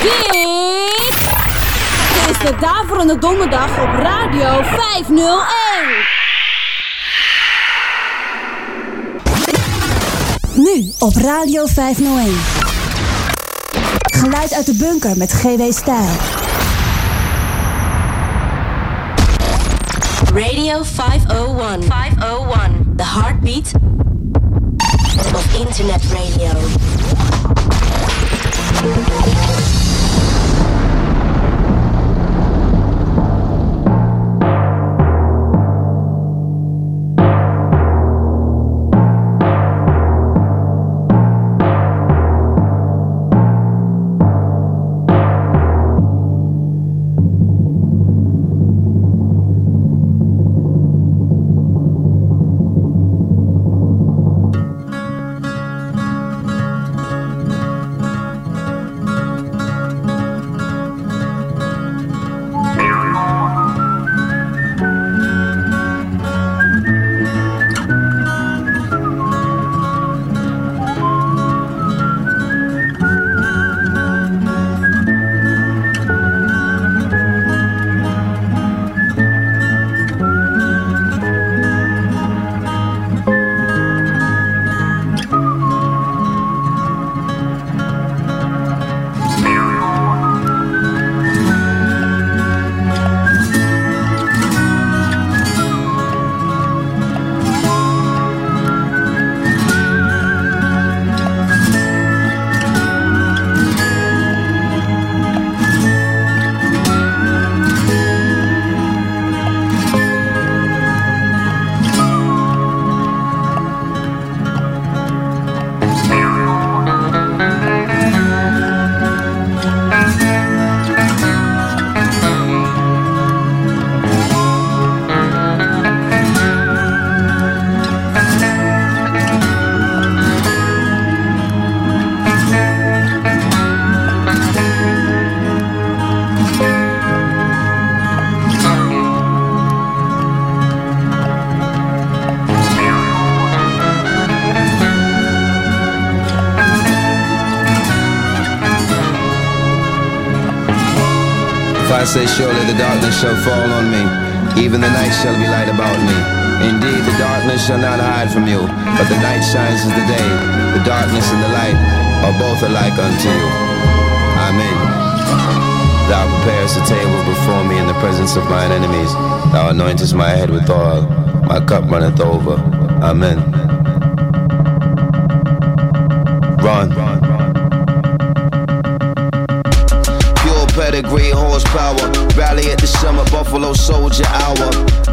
Dit is de Daverende Donderdag op Radio 501. Nu op Radio 501. Geluid uit de bunker met GW Stijl. Radio 501. 501. The heartbeat of internet radio. Say surely the darkness shall fall on me, even the night shall be light about me. Indeed, the darkness shall not hide from you, but the night shines as the day. The darkness and the light are both alike unto you. Amen. Thou preparest a table before me in the presence of mine enemies. Thou anointest my head with oil. My cup runneth over. Amen. Run. Pedigree, horsepower. Rally at the summer Buffalo Soldier Hour.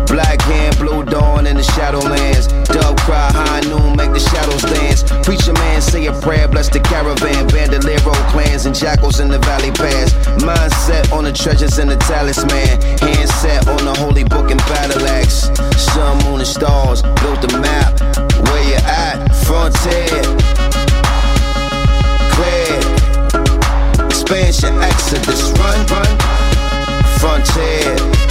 Black hand, blue dawn in the shadowlands. Dove cry, high noon, make the shadows dance. Preacher man, say a prayer, bless the caravan. Bandolero clans and jackals in the valley pass. Mindset on the treasures and the talisman. Hand set on the holy book and battle axe. Sun, moon, and stars, built the map. Where you at? Frontier. Clear. Expansion, exodus, run, run. Frontier.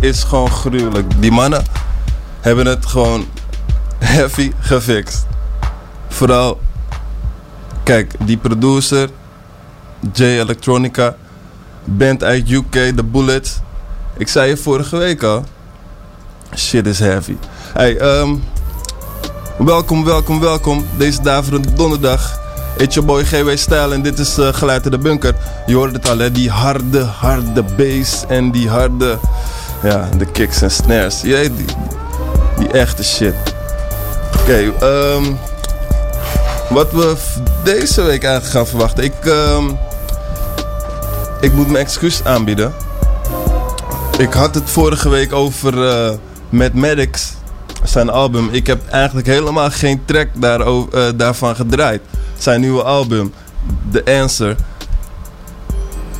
Is gewoon gruwelijk. Die mannen hebben het gewoon heavy gefixt. Vooral, kijk, die producer, J Electronica, band uit UK, The Bullets. Ik zei je vorige week al, shit is heavy. Hey, ehm, welkom, welkom, welkom. Deze daverende donderdag. It's your boy GW Style en dit is uh, Geluid in de Bunker. Je hoort het al, hè? die harde, harde bass en die harde, ja, de kicks en snares. Je weet, die, die echte shit. Oké, ehm, wat we deze week eigenlijk gaan verwachten. Ik, ehm, ik moet mijn excuus aanbieden. Ik had het vorige week over eh Mad Maddox, zijn album. Ik heb eigenlijk helemaal geen track daarover, eh, daarvan gedraaid. Zijn nieuwe album, The Answer.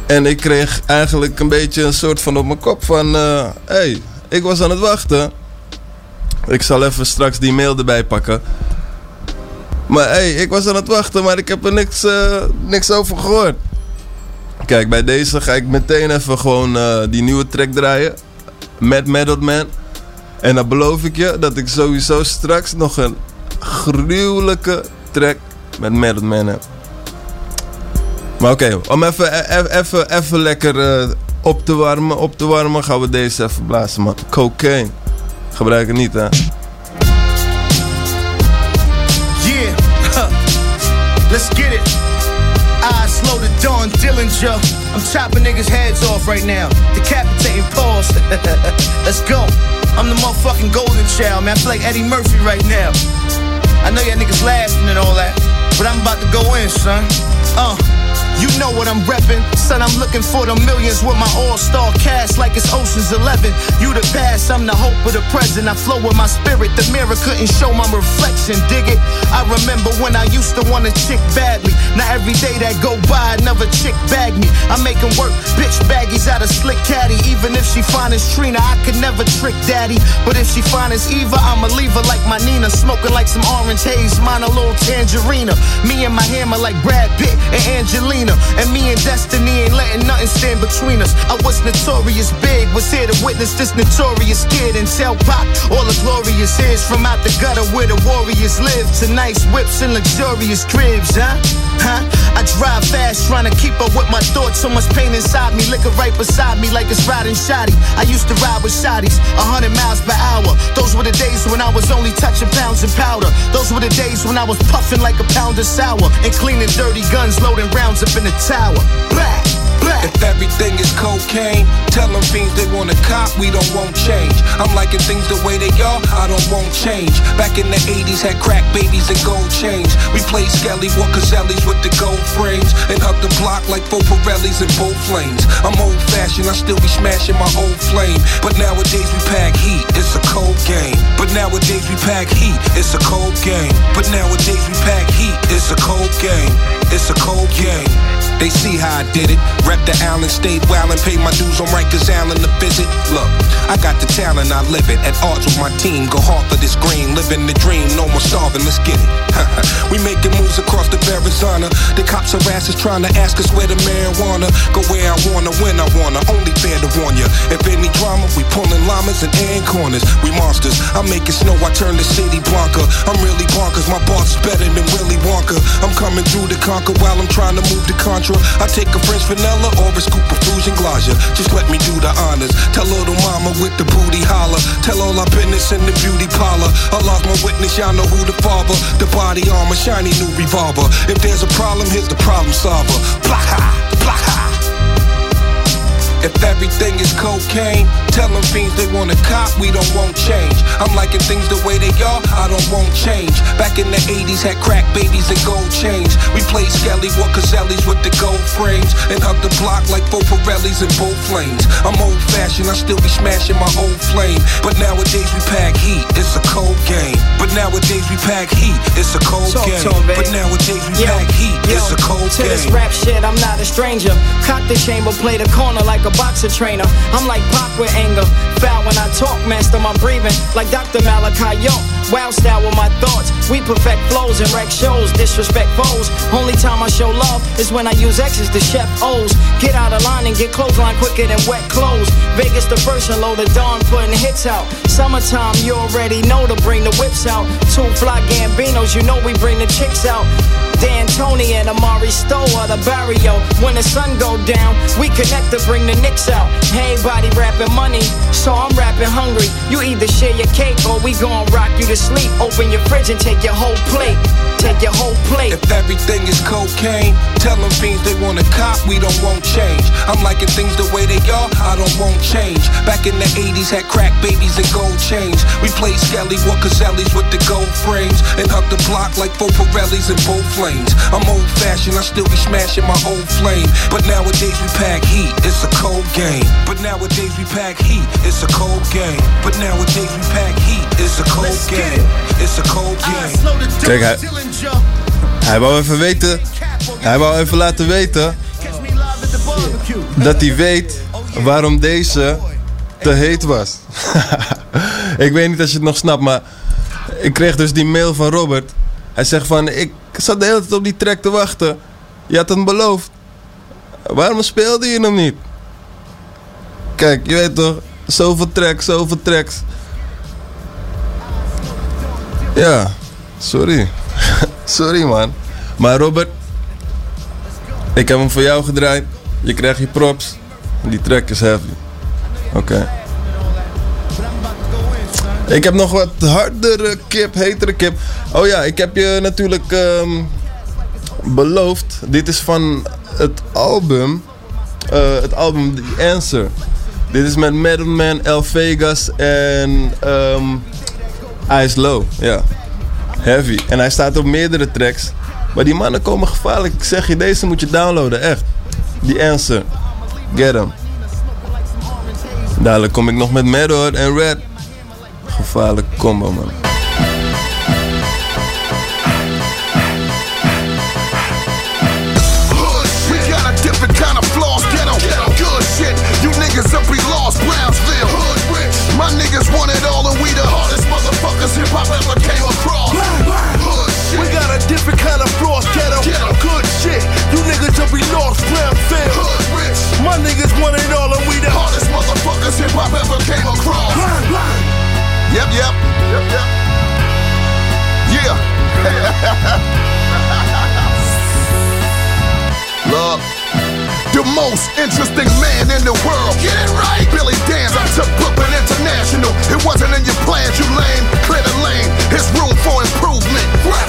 En ik kreeg eigenlijk een beetje een soort van op mijn kop van... Hé, hey, ik was aan het wachten. Ik zal even straks die mail erbij pakken. Maar hé, hey, ik was aan het wachten, maar ik heb er niks, eh, niks over gehoord. Kijk, bij deze ga ik meteen even gewoon eh, die nieuwe track draaien. Met Method Man. En dan beloof ik je dat ik sowieso straks nog een gruwelijke track met Method Man heb. Maar oké, om even, e- e- even, even lekker eh, op te warmen, op te warmen, gaan we deze even blazen, man. Cocaine. Gebruik het niet, hè. Yeah, let's get it. I slow the dawn, Dillinger. I'm chopping niggas' heads off right now. Decapitating paws. let's go. I'm the motherfucking golden child, man. I feel like Eddie Murphy right now. I know y'all niggas laughing and all that, but I'm about to go in, son. Uh. You know what I'm reppin'. Son, I'm looking for the millions with my all-star cast like it's Ocean's 11. You the past, I'm the hope of the present. I flow with my spirit. The mirror couldn't show my reflection. Dig it? I remember when I used to want a chick badly. Now every day that go by, another chick bag me. I'm making work, bitch baggies out of slick caddy. Even if she fine as Trina, I could never trick daddy. But if she fine as Eva, I'ma leave her like my Nina. Smoking like some orange haze, mine a little tangerina. Me and my hammer like Brad Pitt and Angelina. And me and Destiny ain't letting nothing stand between us. I was notorious big, was here to witness this notorious kid and tell Pop all the glorious is from out the gutter where the warriors live. To nice whips and luxurious cribs, huh? Huh? I drive fast, trying to keep up with my thoughts. So much pain inside me, liquor right beside me, like it's riding shoddy. I used to ride with shotties, 100 miles per hour. Those were the days when I was only touching pounds and powder. Those were the days when I was puffing like a pound of sour and cleaning dirty guns, loading rounds up in the tower. Black. If everything is cocaine, tell them fiends they want to cop, we don't want change. I'm liking things the way they are, I don't want change. Back in the 80s, had crack babies and gold chains. We played Skelly, wore with the gold frames, and hugged the block like four Pirellis and both flames. I'm old fashioned, I still be smashing my old flame. But nowadays we pack heat, it's a cold game. But nowadays we pack heat, it's a cold game. But nowadays we pack heat, it's a cold game. It's a cold game. They see how I did it. Rep the Allen, stayed wild and paid my dues on Rikers Island to visit. Look, I got the talent, I live it. At odds with my team, go hard for this green. Living the dream, no more starving, let's get it. we making moves across the Arizona. The cops harass us trying to ask us where the marijuana. Go where I wanna, when I wanna. Only fair to warn ya. If any drama, we pulling llamas and airing corners. We monsters. I make it snow, I turn the city blanca. I'm really bonkers, my boss better than Willy Wonka. I'm coming through to conquer while I'm trying to move to Contra. I take a French vanilla or a scoop of Fusion Glacia. Just let me do the honors. Tell little mama with the booty holler. Tell all our business in the beauty parlor. I lost my witness, y'all know who the father. The body armor, shiny new revolver. If there's a problem, here's the problem solver. Block high, block high. If everything is cocaine, tell them fiends they want to cop, we don't want change. I'm liking things the way they are, I don't want change. Back in the 80s, had crack babies and gold chains. We played Skelly, wore Casellis with the gold frames, and hugged the block like four Pirellis and both flames. I'm old fashioned, I still be smashing my old flame. But nowadays we pack heat, it's a cold game. But nowadays we pack heat, it's a cold Talk game. to babe. But nowadays we Yo, pack heat, yo, it's a cold to this rap shit, I'm not a stranger. Cock the chamber, play the corner like a boxer trainer. I'm like Pac with anger. Foul when I talk, master my breathing. Like Dr. Malachi York. Wow style with my thoughts. We perfect flows and wreck shows, disrespect foes. Only time I show love is when I use X's to chef O's. Get out of line and get clothesline quicker than wet clothes. Vegas the first and low the dawn putting hits out. Summertime, you already know to bring the whips out. Two fly Gambinos, you know we bring the chicks out. Dan Tony and Amari Stowe are the barrio. When the sun go down, we connect to bring the Knicks out. Hey, body rapping money, so I'm rapping hungry. You either share your cake or we gon' rock you to sleep. Open your fridge and take your whole plate. Take your whole plate. If everything is cocaine, tell them fiends they want a cop, we don't want change. I'm liking things the way they are, I don't want change. Back in the 80s, had crack babies and gold chains. We played Skelly, wore Casellis with the gold frames, and hugged the block like four Pirellis and both flames. I'm old fashioned, I still be smashing my old flame. But nowadays we pack heat, it's a cold game. But nowadays we pack heat, it's a cold game. But nowadays we pack heat, it's a cold game. It's a cold game. Kijk, hij, hij wou even weten. Hij wou even laten weten. Dat hij weet waarom deze te heet was. ik weet niet als je het nog snapt, maar ik kreeg dus die mail van Robert. Hij zegt van, ik zat de hele tijd op die track te wachten. Je had hem beloofd. Waarom speelde je hem niet? Kijk, je weet toch, zoveel tracks, zoveel tracks. Ja, sorry. sorry man. Maar Robert, ik heb hem voor jou gedraaid. Je krijgt je props. Die track is heavy. Oké. Ik heb nog wat hardere kip, hetere kip. Oh ja, ik heb je natuurlijk ehm, beloofd. Dit is van het album. eh, het album The Answer. Dit is met Metalman, El Vegas en ehm Ice Low. Ja. Heavy. En hij staat op meerdere tracks. Maar die mannen komen gevaarlijk. Ik zeg je, deze moet je downloaden. Echt. The Answer. Get hem. Dadelijk kom ik nog met Meador en Red. Gevaarlijk combo, man. Yep, yep, yep, yep. Yeah. The most interesting man in the world. Get it right. Billy Danz, I took Brooklyn International. It wasn't in your plans, you lame. Clear the lane. It's room for improvement.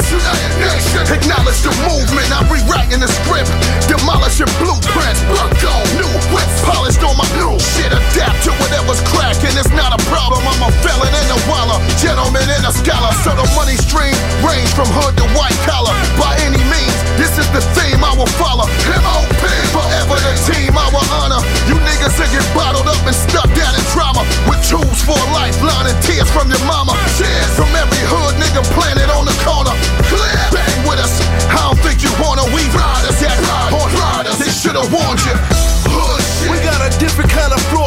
United Nation. Acknowledge the movement. I'm rewriting the script. Demolishing blueprints. Work on new whips. Polished on my new shit. Adapt to whatever's cracking. It's not a problem. I'm a felon and a waller. Gentleman and a scholar. So the money stream range from hood to white collar. By any means, this is the theme I will follow. M.O.P. Forever the team I will honor. You niggas that get bottled up and stuck down in trauma. With tools for a lifeline and tears from your mama. Cheers from every hood nigga planted on the corner. Clear. Bang with us. I don't think you wanna. We riders horse riders. They should've warned you. Hood shit. We got a different kind of flaws,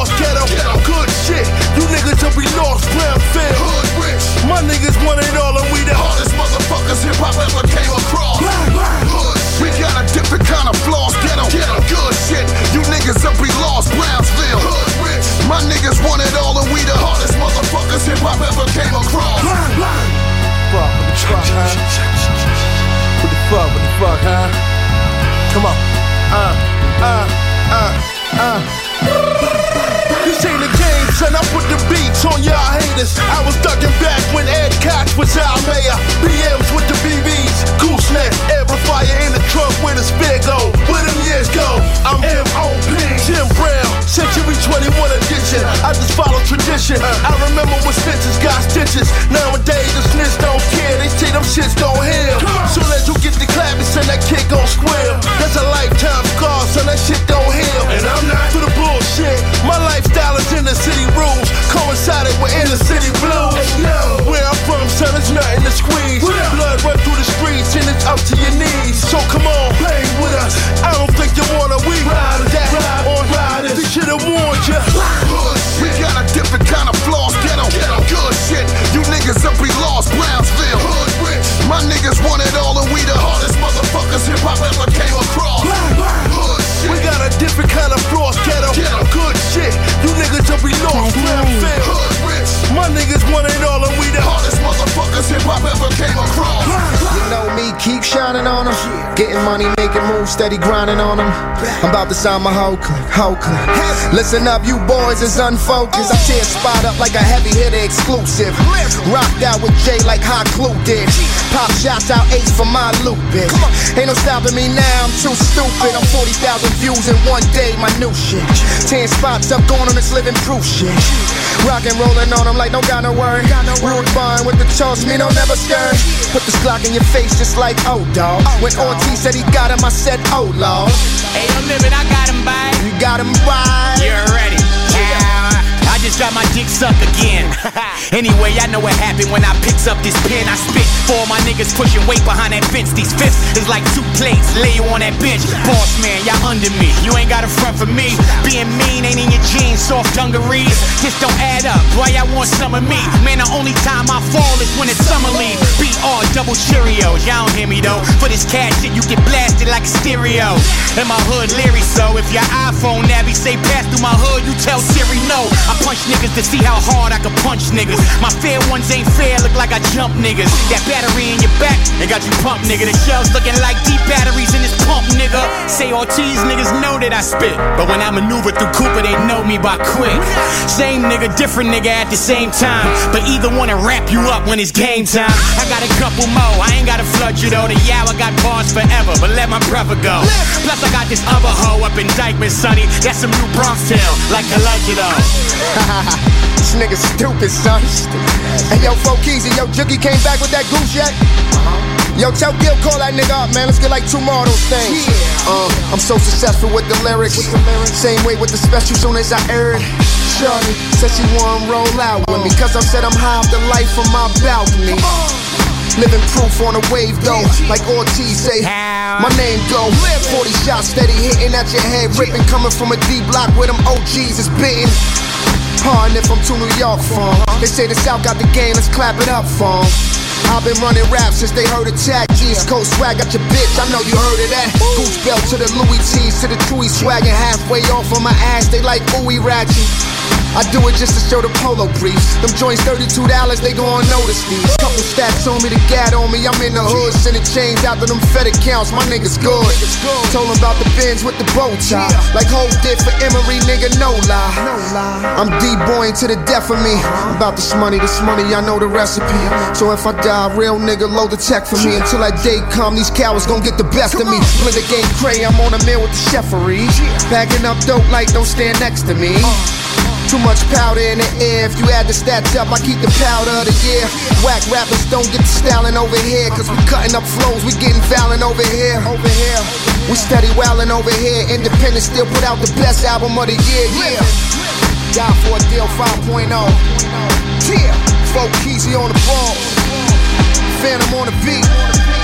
huh? What the fuck, what the fuck, huh? Come on. Uh, uh, uh, uh. This ain't a game, son. I put the beats on y'all haters. I was ducking back when Ed Koch was our mayor. BMs with the BBs, gooseneck, fire in the trunk with a spare go. Where them years go? I'm M.O.P. Jim Brown, Century 21 edition. I just follow tradition. I remember when snitches got stitches. Nowadays, the snitch don't care. They see them shits gon' heal. Soon as you get the clapping, and that kid gon' squeal. That's a lifetime scar, son, that shit don't heal. And I'm not for the bullshit. My lifestyle is in the city rules. Coincided with inner city blues. Where I'm from, son, there's nothing to squeeze. Blood run through the streets and it's up to your knees. So come on, play with us. I don't think you wanna we ride that. Ride, or ride this. They should've warned you. Got a different kind of flaws, Get ghetto. Good shit, you niggas up, we lost Brownsville. Hood rich. My niggas want it all, and we the hardest motherfuckers hip hop ever came across. Hood shit. We got a different kind of flaws, ghetto, ghetto. Good shit, you niggas up, be lost Brownsville. Hood rich. My niggas want it all, and we the out keep shining on them. Getting money, making moves, steady grinding on them. I'm about to sign my whole clique, whole clique. Listen up, you boys is unfocused. I tear spot up like a heavy hitter exclusive. Rocked out with Jay like Hot Clue did. Pop shots out eight for my loop, bitch. Ain't no stopping me now, I'm too stupid. I'm 40,000 views in one day, my new shit. 10 spots up going on this living proof shit. Rock and rolling on them like no got no worry. Rude bond with the toss, me no never scared. Put this Glock in your face just like oh dog. When Ortiz said he got him, I said oh lord. Hey, yo, living, I got him by. You got him right. You're ready. Yeah. I just got my dick sucked again. anyway, I know what happened when I picked up this pen. I spit for my niggas pushing weight behind that fence. These fists is like two plates, lay you on that bench. Boss man, y'all under me. You ain't got a front for me. Being mean ain't in your jeans, soft dungarees. This don't add up. Why y'all want some of me? Man, the only time I fall is when it's summer leave. BR double Cheerios. Y'all don't hear me though. For this cash shit, you get blasted like a stereo. In my hood, Larry, so if your iPhone nabby say pass through my hood, you tell Siri no. I punch niggas to see how hard I can punch niggas. My fair ones ain't fair, look like I jump niggas. That battery in your back, they got you pumped, nigga. The shells looking like deep batteries in this pump, nigga. Say Ortiz niggas know that I spit, but when I maneuver through Cooper, they know me by quick. Same nigga, different nigga at the same time, but either wanna wrap you up when it's game time. I got a couple more, I ain't gotta flood you though. The yow, I got bars forever, but let my brother go. Plus I got this other hoe up in Dyckman, sonny. That's some new Bronx tale, like Collector this nigga stupid, son. Hey, yo, Fokeezy, yo, Jookie came back with that goose yet? Yo, tell Gil, call that nigga up, man. Let's get like two more of those things. Uh, I'm so successful with the lyrics. Same way with the special soon as I aired. Shorty said she wanna roll out with me. Cause I said I'm high off the life from my balcony. Living proof on a wave though, like Ortiz say. My name go 40 shots steady hitting at your head, ripping coming from a D block where them OGs is bitten. Hard if I'm to New York from. They say the South got the game, let's clap it up for. I've been running rap since they heard attack. East Coast swag got your bitch, I know you heard of that. Goose belt to the Louis T's to the Chewy swagging halfway off on my ass. They like ooey ratchet. I do it just to show the polo briefs. Them joints $32, they gon' notice these. Couple stacks on me, the gat on me. I'm in the hood, sending chains out to them Fed accounts. My niggas good. Told them about the bins with the bow tie. Like Hope did for Emery, nigga, no lie. I'm D-boying to the death of me. I'm about this money, this money, I know the recipe. So if I die, real nigga, load the tech for me. Until that day come, these cowards gon' get the best of me. Play the game cray, I'm on a meal with the chefery. Backing up dope like don't stand next to me. Uh. Too much powder in the air. If you add the stats up, I keep the powder of the year. Whack rappers don't get the styling over here. Cause we cutting up flows, we getting violent over here. Over here. We steady wildin' over here. Independent still put out the best album of the year. Yeah. Die for a deal 5.0. Yeah. Folk Keezy on the ball. Phantom on the beat.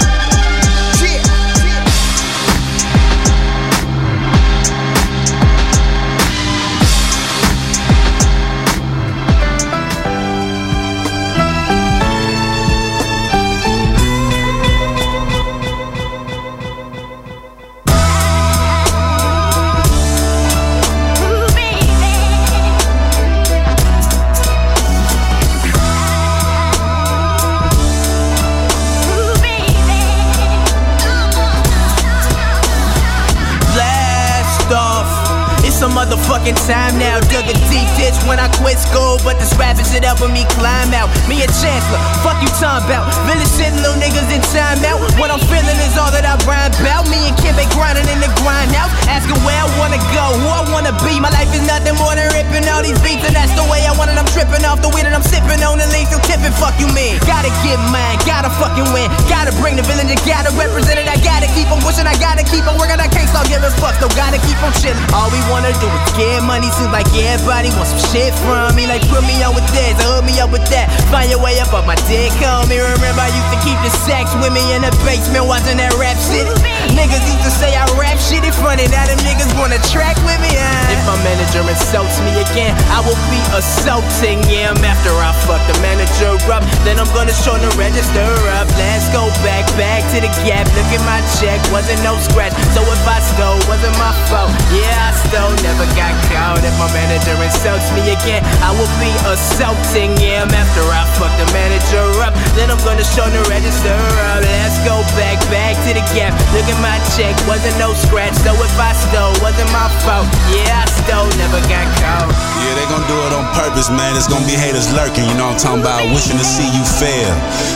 Motherfucking time now. Dug a deep ditch when I quit school, but this rap is it helping me climb out. Me a chancellor, fuck you time about. Village sitting little niggas in time out. What I'm feeling is all that I rhyme about. Me and Kim been grinding in the grind out. Asking where I wanna go, who I wanna be. My life is nothing more than ripping all these beats, and that's the way I want it. I'm tripping off the weed and I'm sipping on the lean, still tipping. Fuck you, man. Gotta get mine, gotta fucking win. Gotta bring the village, and gotta represent it. I gotta keep on pushing, I gotta keep on working. I can't stop giving fucks, so gotta keep on chilling. All we wanna do get money. Seems like everybody wants some shit from me. Like put me on with this, hook me up with that. Find your way up on my dick, me. Remember I used to keep the sex with me in the basement, watching that rap shit. Niggas used to say I rap shit in funny. Now them niggas wanna track with me. Uh. If my manager insults me again, I will be assaulting him after I fuck the manager manager up. Then I'm gonna show the register up. Let's go back, back to the gap. Look at my check, wasn't no scratch. So if I stole, wasn't my fault. Yeah, I stole, never got caught. If my manager insults me again, I will be assaulting him after I fuck the manager up. Then I'm gonna show the register up. Let's go back, back to the gap. Look at my check, wasn't no scratch. So if I stole, wasn't my fault. Yeah, I stole, never got caught. Yeah, they gon' do it on purpose, man. It's gonna be haters lurking, you know I'm talking about? Wishing to see you fail.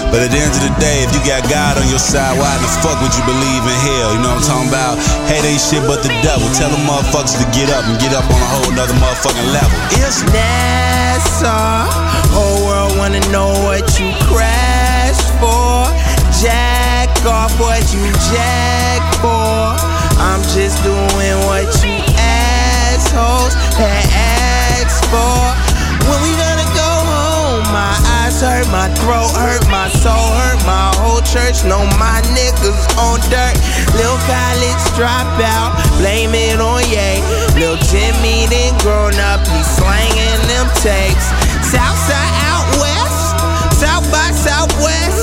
But at the end of the day, if you got God on your side, why the fuck would you believe in hell? You know what I'm talking about? Hate ain't shit but the devil. Tell them motherfuckers to get up and get up on a whole nother motherfucking level. It's NASA. Whole world wanna know what you crashed for. Jack off what you jack for. I'm just doing what you assholes had asked for. When we gonna go home? My eyes hurt, my throat hurt, my soul hurt, my whole church know my niggas on dirt. Lil college dropout, blame. Lil Jimmy then grown up, he slanging them tapes. Southside out west, south by southwest.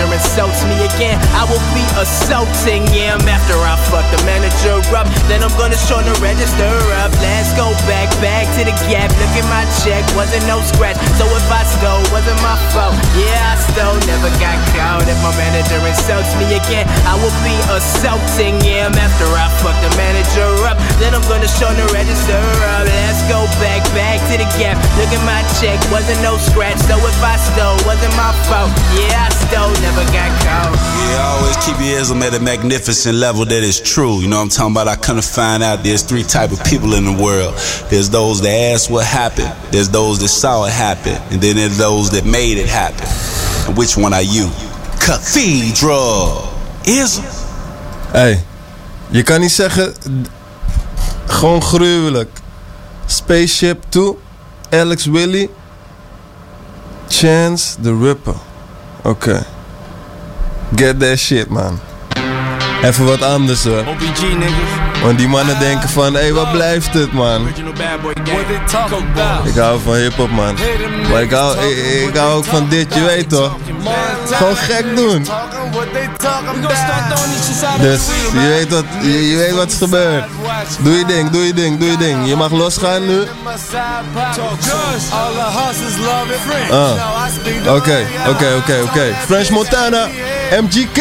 Manager insults me again, I will be assaulting him after I fuck the manager up. Then I'm gonna show the register up. Let's go back, back to the gap. Look at my check, wasn't no scratch. So if I stole, wasn't my fault. Yeah, I stole, never got caught. If my manager insults me again, I will be assaulting him after I fuck the manager up. Then I'm gonna show the register up. Let's go back, back to the gap. Look at my check, wasn't no scratch. So if I stole, wasn't my fault. Yeah, I stole, never got caught. Yeah, always keep your ism at a magnificent level that is true. You know what I'm talking about? I couldn't find out there's three type of people in the world. There's those that asked what happened. There's those that saw it happen. And then there's those that made it happen. And which one are you? Cathedral. Ism. Hey, je kan niet zeggen. d- Gewoon gruwelijk. Spaceship 2, Alex Wiley, Chance the Rapper. Oké. Get that shit, man. Even wat anders hoor. Want die mannen denken van, hé, hey, wat blijft het, man? Ik hou van hip-hop, man. Maar ik hou, ik, ik hou ook van dit, je weet toch? Gewoon gek doen. Dus je weet wat, je, je weet wat is gebeurd. Doe je ding, doe je ding, doe je ding. Je mag losgaan nu. Ah. Oké, oké, oké, oké. French Montana, MGK.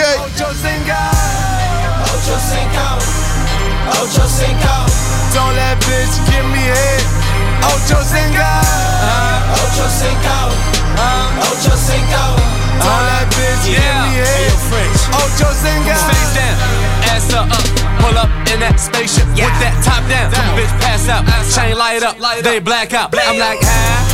Ocho Cinco, Ocho Cinco. Don't let bitch give me head. Ocho Cinco, Ocho Cinco, Ocho Cinco. Don't let bitch give me head. Ocho Cinco. Face down, ass up, up. Pull up in that spaceship with that top down. Bitch pass out, chain light up, they black out. I'm like, ah.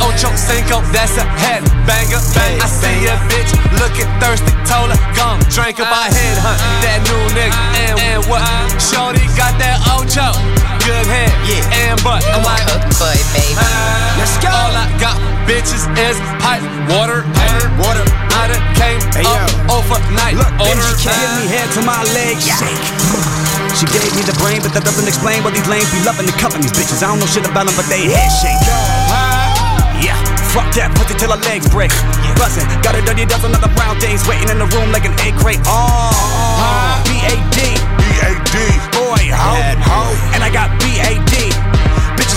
Oh, Ocho Cinco, that's a head banger. I see a bitch looking thirsty, told her, come drink up, I uh, head hunt uh, that new nigga. Uh, and, and what? Shorty got that Ocho, good head, yeah, and butt. I'm like, boy, baby. Let's go. All I got, bitches, is pipe, water, water, water. I done came up overnight. Look, order. MGK give me head to my legs shake. She gave me the brain, but that doesn't explain why these lames be loving the cuffing these bitches. I don't know shit about them, but they head shake. Yeah, fuck that, put it till her legs break. Yeah. Buzzing, got a dirty dozen other brown things waiting in the room like an egg crate. Oh, uh. B-A-D. B-A-D. Boy, ho, ho. And I got B-A-D. Bitches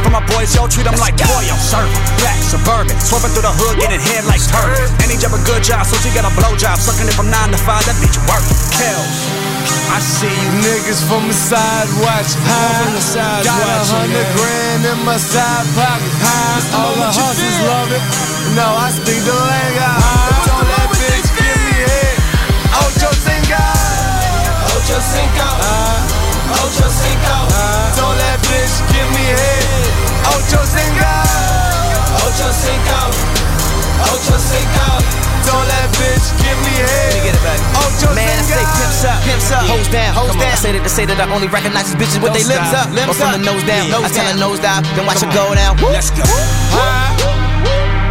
for my boys, yo, treat them like Toyo. Serve black, suburban, swerving through the hood, getting head like turd. Any job a good job, so she got a blow job. Sucking it from 9 to 5, that bitch work. Kills. I see you niggas from the side watch high. Side Got a hundred grand in my side pocket high. All the hustlers love it. No, I speak the language. Don't let bitch give me head. Ocho Cinco. Ocho Cinco. Don't let bitch give me head. Let me get it back. Ocho Man, I say pimps up, pimps up, hoes down, hoes down. I say that to say that I only recognize these bitches with their lips stop, up, lips or from up. the nose down. Yeah. I tell her nose down, then watch Come her go down. Woo. Let's go.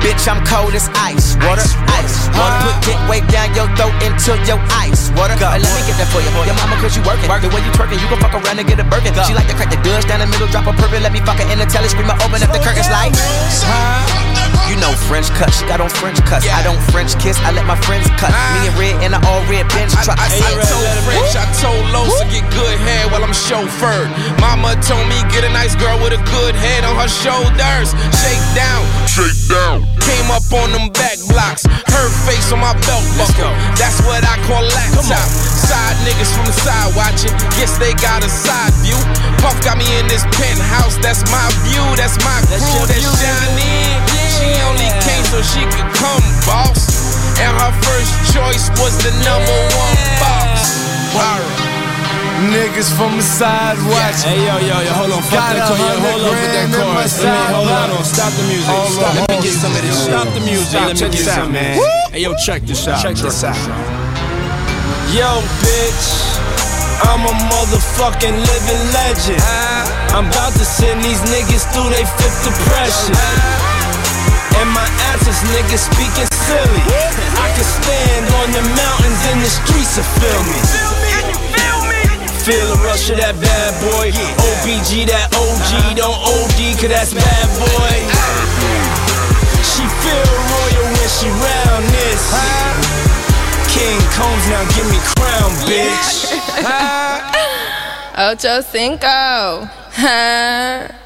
Bitch, I'm cold as ice. Water, ice. Water put get way down your throat into your ice water. Go. Hey, let me get that for you. Your mama, cause you working. Work. The way you twerking, you gon' fuck around and get a Birkin. She like to crack the goods down the middle, drop a purple. Let me fuck her in the telly, scream, open up the curtains like. You know French cut, she got on French cuts. I don't French kiss, I let my friends cut. Me and red in an all red bench truck. I, I, I told French, I told Los to get good head while I'm chauffeured. Mama told me get a nice girl with a good head on her shoulders. Shake down, shake down. Came up on them back blocks, her face on my belt buckle. That's what I call laptop. Side niggas from the side watching, guess they got a side view. Puff got me in this penthouse, that's my view, that's my crew, that's Johnny. She only came so she could come, boss. And her first choice was the number one boss. Niggas from the side watching. Hey yo yo yo, hold on, fuck Got that a chord, yo, hold on with that hundred grand in my. Let me side hold on, hold on, stop the music. Hold Stop, on, let me get some of this shit. Stop the music. Stop, let check me get this out, some, man. Hey yo, check this out. Check this out. Yo, bitch. I'm a motherfucking living legend. I'm about to send these niggas through their fifth depression. And my answers, niggas speaking silly. I can stand on the mountains in the streets to feel me. Feel the rush of that bad boy. OBG, that OG, don't OD, cause that's bad boy. She feel royal when she round this. King Combs, now give me crown, bitch. Ocho Cinco. Huh?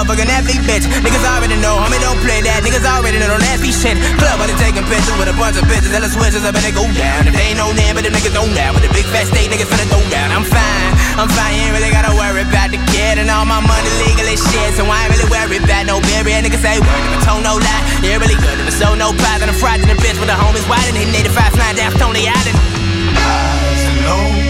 Motherfucking athlete bitch. Niggas already know, homie, don't play that. Niggas already know, don't nasty shit. Club on taking pictures with a bunch of bitches. Tell the switches up and they go down. If they ain't no name, but the niggas don't now. With the big fat state, niggas finna go down. I'm fine, I'm fine. Ain't really gotta worry about the kid and all my money legally shit. So I ain't really worried about no. And niggas say, word, never told no lie. Yeah, really good. Never sold no pies. And I'm fried in the bitch with the homies wide. And he 85 flying down Stony Island. Highs and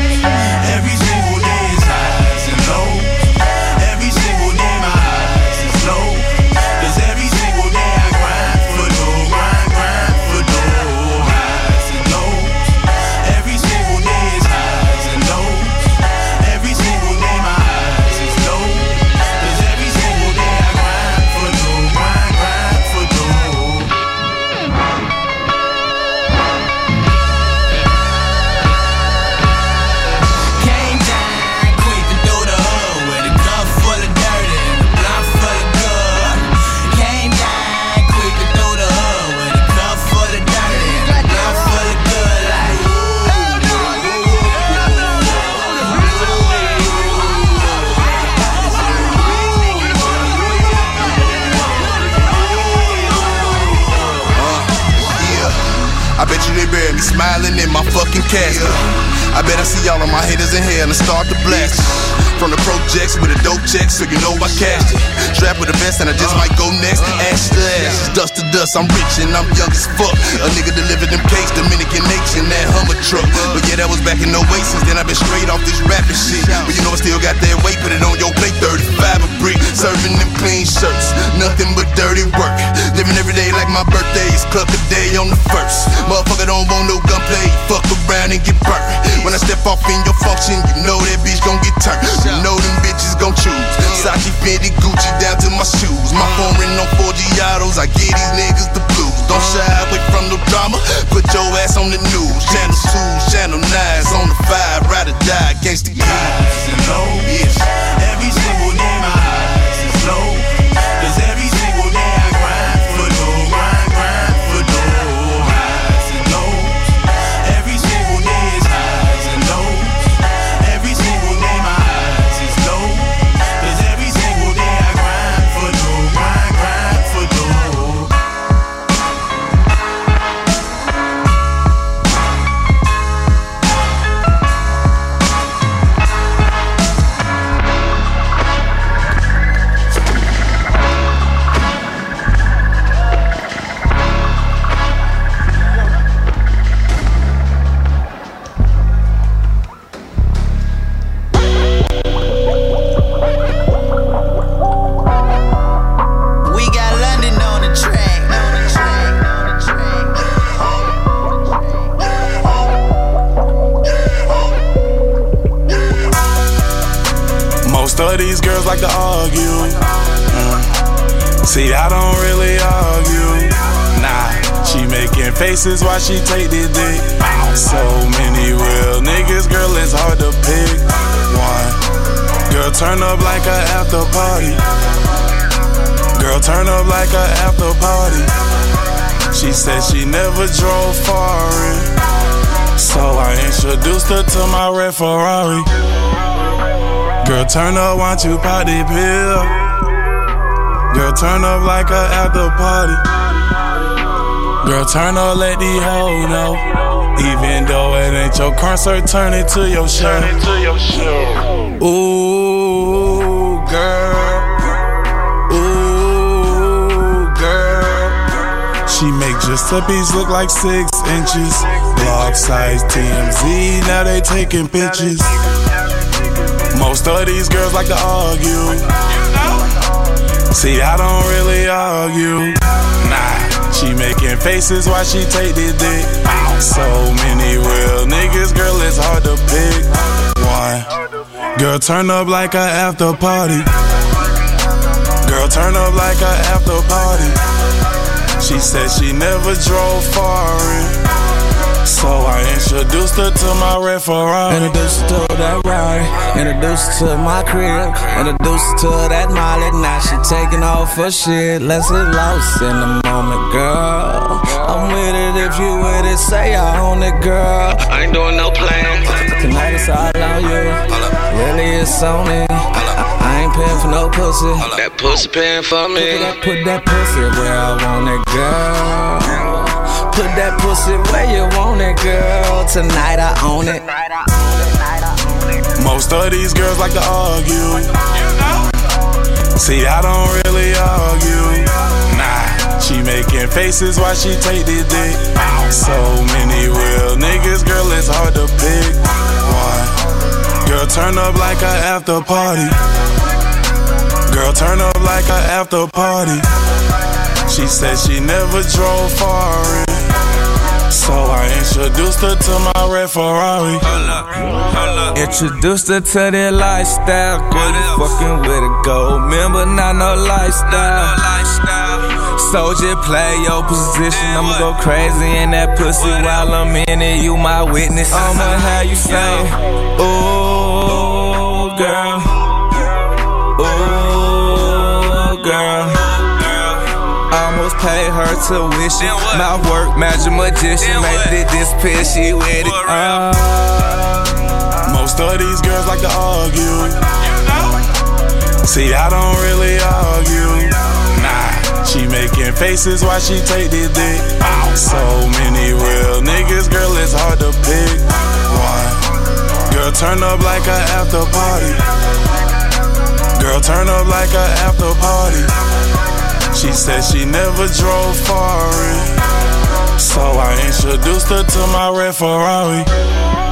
smiling in my fucking casket. I bet I see all of my haters in hell and start to blast. From the projects with a dope check, so you know I cashed it. Strapped with a vest and I just might go next. Ashes to ashes, dust to dust. I'm rich and I'm young as fuck. A nigga delivered them cakes, Dominican nation, that Hummer truck. But yeah, that was back in the Oasis. Then I've been straight off this rapping shit. But you know I still got that weight, put it on your plate. 35 a brick, serving them clean shirts. Nothing but dirty work. Living every day like my birthday is club the day on the first. Motherfucker don't want no gunplay. Fuck around and get burnt. When I step off in your function, you know that bitch gon' get turned. You know them bitches gon' choose. Sachi, Fendi, Gucci down to my shoes. My phone ring on 4 Giottos. I get these niggas the blues. Don't shy away from no drama. Put your ass on the news. Channel 2, Channel 9's on the 5. Ride or die, gangsta lows. Yeah. Faces while she take the dick. So many real niggas, girl, it's hard to pick one. Girl, turn up like a after party. Girl, turn up like a after party. She said she never drove foreign. So I introduced her to my red Ferrari. Girl, turn up, want you pop the pill. Girl, turn up like a after party. Girl, turn up, let the hoe know. Even though it ain't your concert, turn it to your show. Turn it to your show. Ooh, girl. Ooh, girl. She make Giuseppe's look like six inches. Blog size TMZ, now they taking pictures. Most of these girls like to argue. See, I don't really argue. She making faces while she take the dick. So many real niggas, girl, it's hard to pick one. Girl, turn up like a after party. Girl, turn up like a after party. She said she never drove foreign. So I introduced her to my red Ferrari. Introduced her to that Rari. Introduced her to my crib. Introduced her to that Molly. Now she taking off her shit. Let's get lost in the moment, girl. I'm with it if you with it. Say I own it, girl. I ain't doing no plan. Tonight it's all on you. Really, it's on me. I ain't paying for no pussy. That pussy paying for Put me. that, put that pussy where I want it, girl. Put that pussy where you want it, girl. Tonight I own it. Most of these girls like to argue. See, I don't really argue. Nah, she making faces while she take the dick. So many real niggas, girl, it's hard to pick one. Girl, turn up like a after party. Girl, turn up like a after party. She said she never drove foreign. So I introduced her to my red Ferrari. Introduced her to that lifestyle. Girl, you fucking with a gold member, not no lifestyle. Soldier, play your position. I'ma go crazy in that pussy while I'm in it. You my witness. I'ma have you say, Ooh, girl. Ooh, girl. Almost paid her tuition. My work, magic magician. Made it disappear, she with it. Uh, Most of these girls like to argue. See, I don't really argue. Nah, she making faces while she take the dick. So many real niggas, girl, it's hard to pick one. Girl, turn up like a after party. Girl, turn up like a after party. She said she never drove foreign. So I introduced her to my red Ferrari.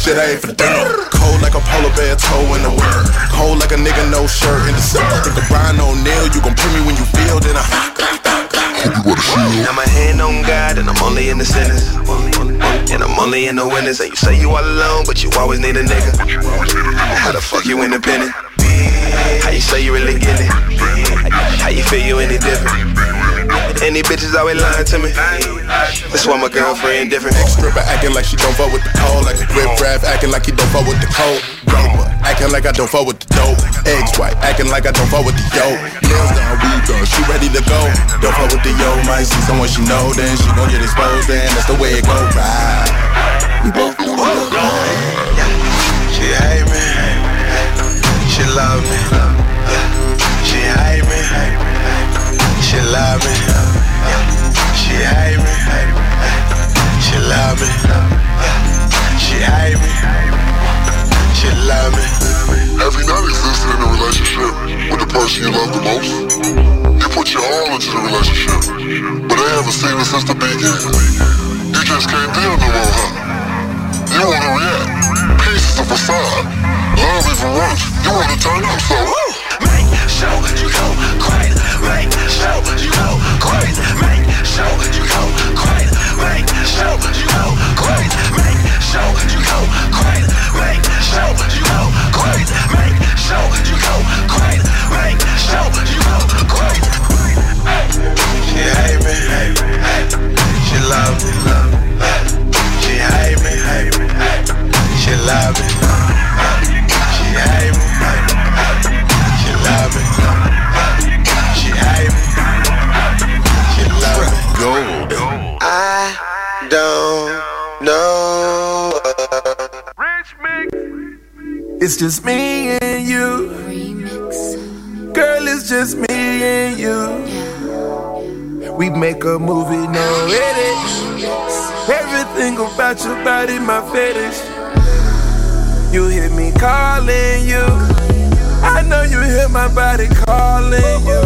Shit I ain't for dinner. Cold like a polar bear toe in the wind. Cold like a nigga no shirt in the summer. Think of Brian O'Neal, you gon' put me when you feel, then I. Now my hand on God and I'm only in the sinners. And I'm only in the winners. And you say you all alone, but you always need a nigga. How the fuck you independent? How you say you really get it? How you feel you any different? Any bitches always lying to me. That's why my girlfriend different. Stripper acting like she don't fuck with the cold. Like a grip rap acting like he don't fuck with the cold. Roper acting like I don't fuck with the dope. Eggs white acting like I don't fuck with the yo. Nails done, weed done, she ready to go. Don't fuck with the yo, might see someone she know, then she gon' get exposed, and that's the way it go. Right. We both know She hate me. She love me. She hate me. She love me. She hate me. She love me. She hate me. She love me. Have you not existed in a relationship with the person you love the most? You put your all into the relationship, but they haven't seen it since the beginning. You just can't deal no more, huh? You wanna react. Peace is a facade. Love even worse. You wanna turn up, so show you go crazy, make show you go crazy, make show you go crazy, make show you go crazy, make show you go crazy, make show you go crazy, make show you go crazy, make show you go crazy. She hate me, she love me, she hate me, she love me. It's just me and you. Girl, it's just me and you. We make a movie, no edit. Everything about your body, my fetish. You hear me calling you. I know you hear my body calling you.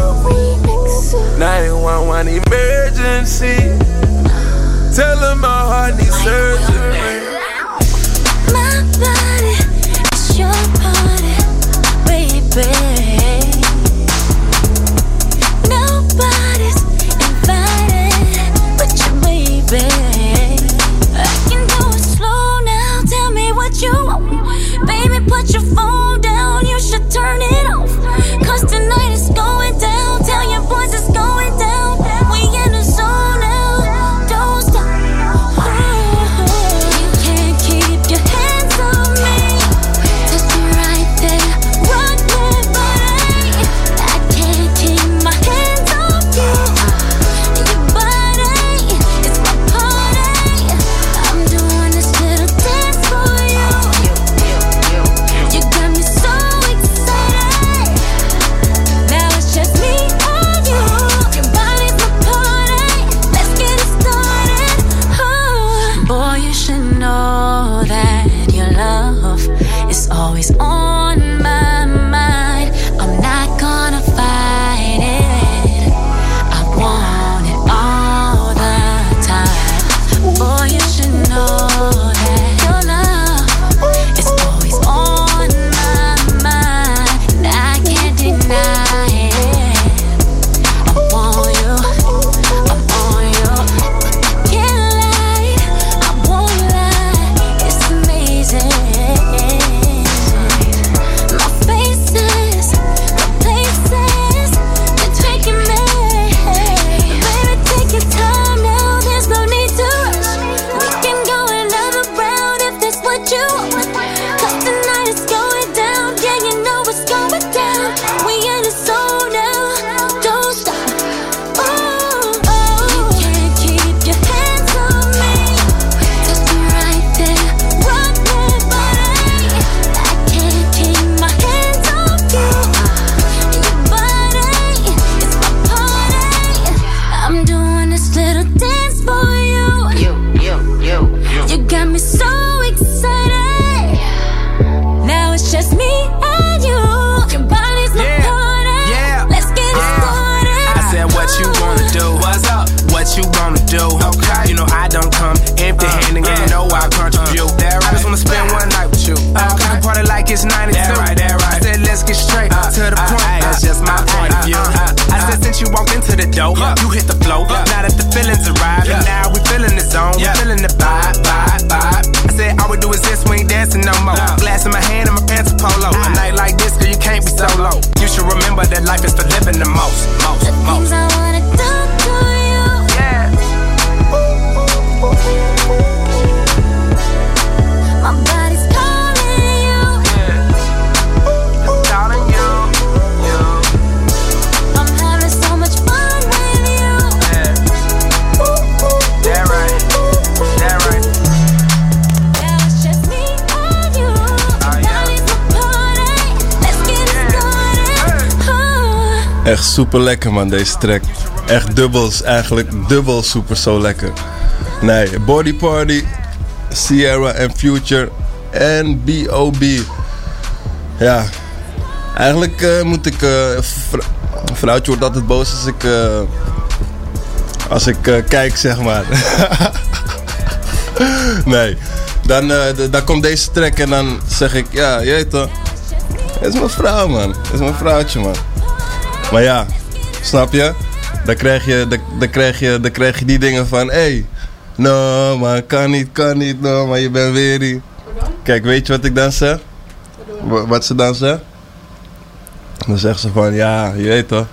911 emergency. Tell them my heart needs surgery. bed super lekker man, deze track. Echt dubbels, eigenlijk dubbel super zo lekker. Nee, Body Party, Sierra en Future en B.O.B. Ja, eigenlijk eh, moet ik... een vrouwtje wordt altijd boos als ik... eh, als ik kijk, zeg maar. nee, dan, dan komt deze track en dan zeg ik... Ja, je weet toch... Het is mijn vrouw, man. Het is mijn vrouwtje, man. Maar ja, snap je? Dan krijg je, dan, krijg je, dan krijg je die dingen van... Hé, hey, no, maar kan niet, kan niet, no, maar je bent weer niet. Kijk, weet je wat ik dan zeg? Wa- Wat ze dan zegt? Dan zegt ze van, ja, je weet toch?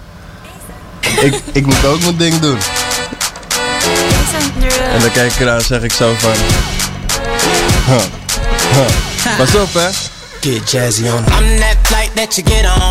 Ik, ik moet ook mijn ding doen. En dan kijk ik eraan zeg ik zo van... Huh, huh. Pas op, hè? Get jazzy on. I'm that flight that you get on.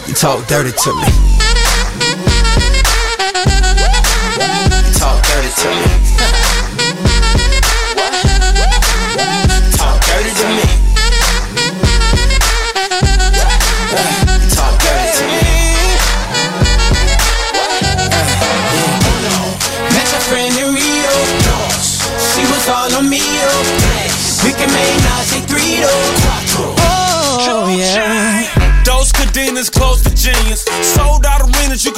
you talk dirty to me.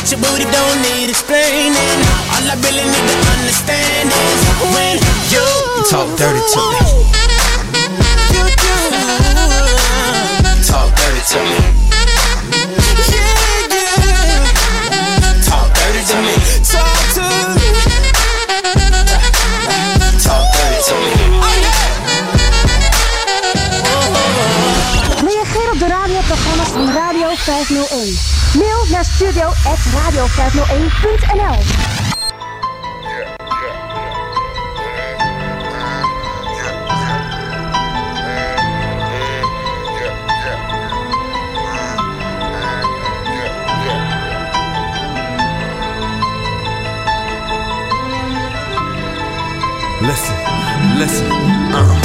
But your booty don't need explaining. All I really need to understand is when you, you talk dirty to me. You do. Talk dirty to me. Yeah, yeah. Talk dirty to me. Talk to me. Talk dirty to me. Reageer op de radioprogramma's van Radio 501. Naar studio.radio501.nl Listen, listen.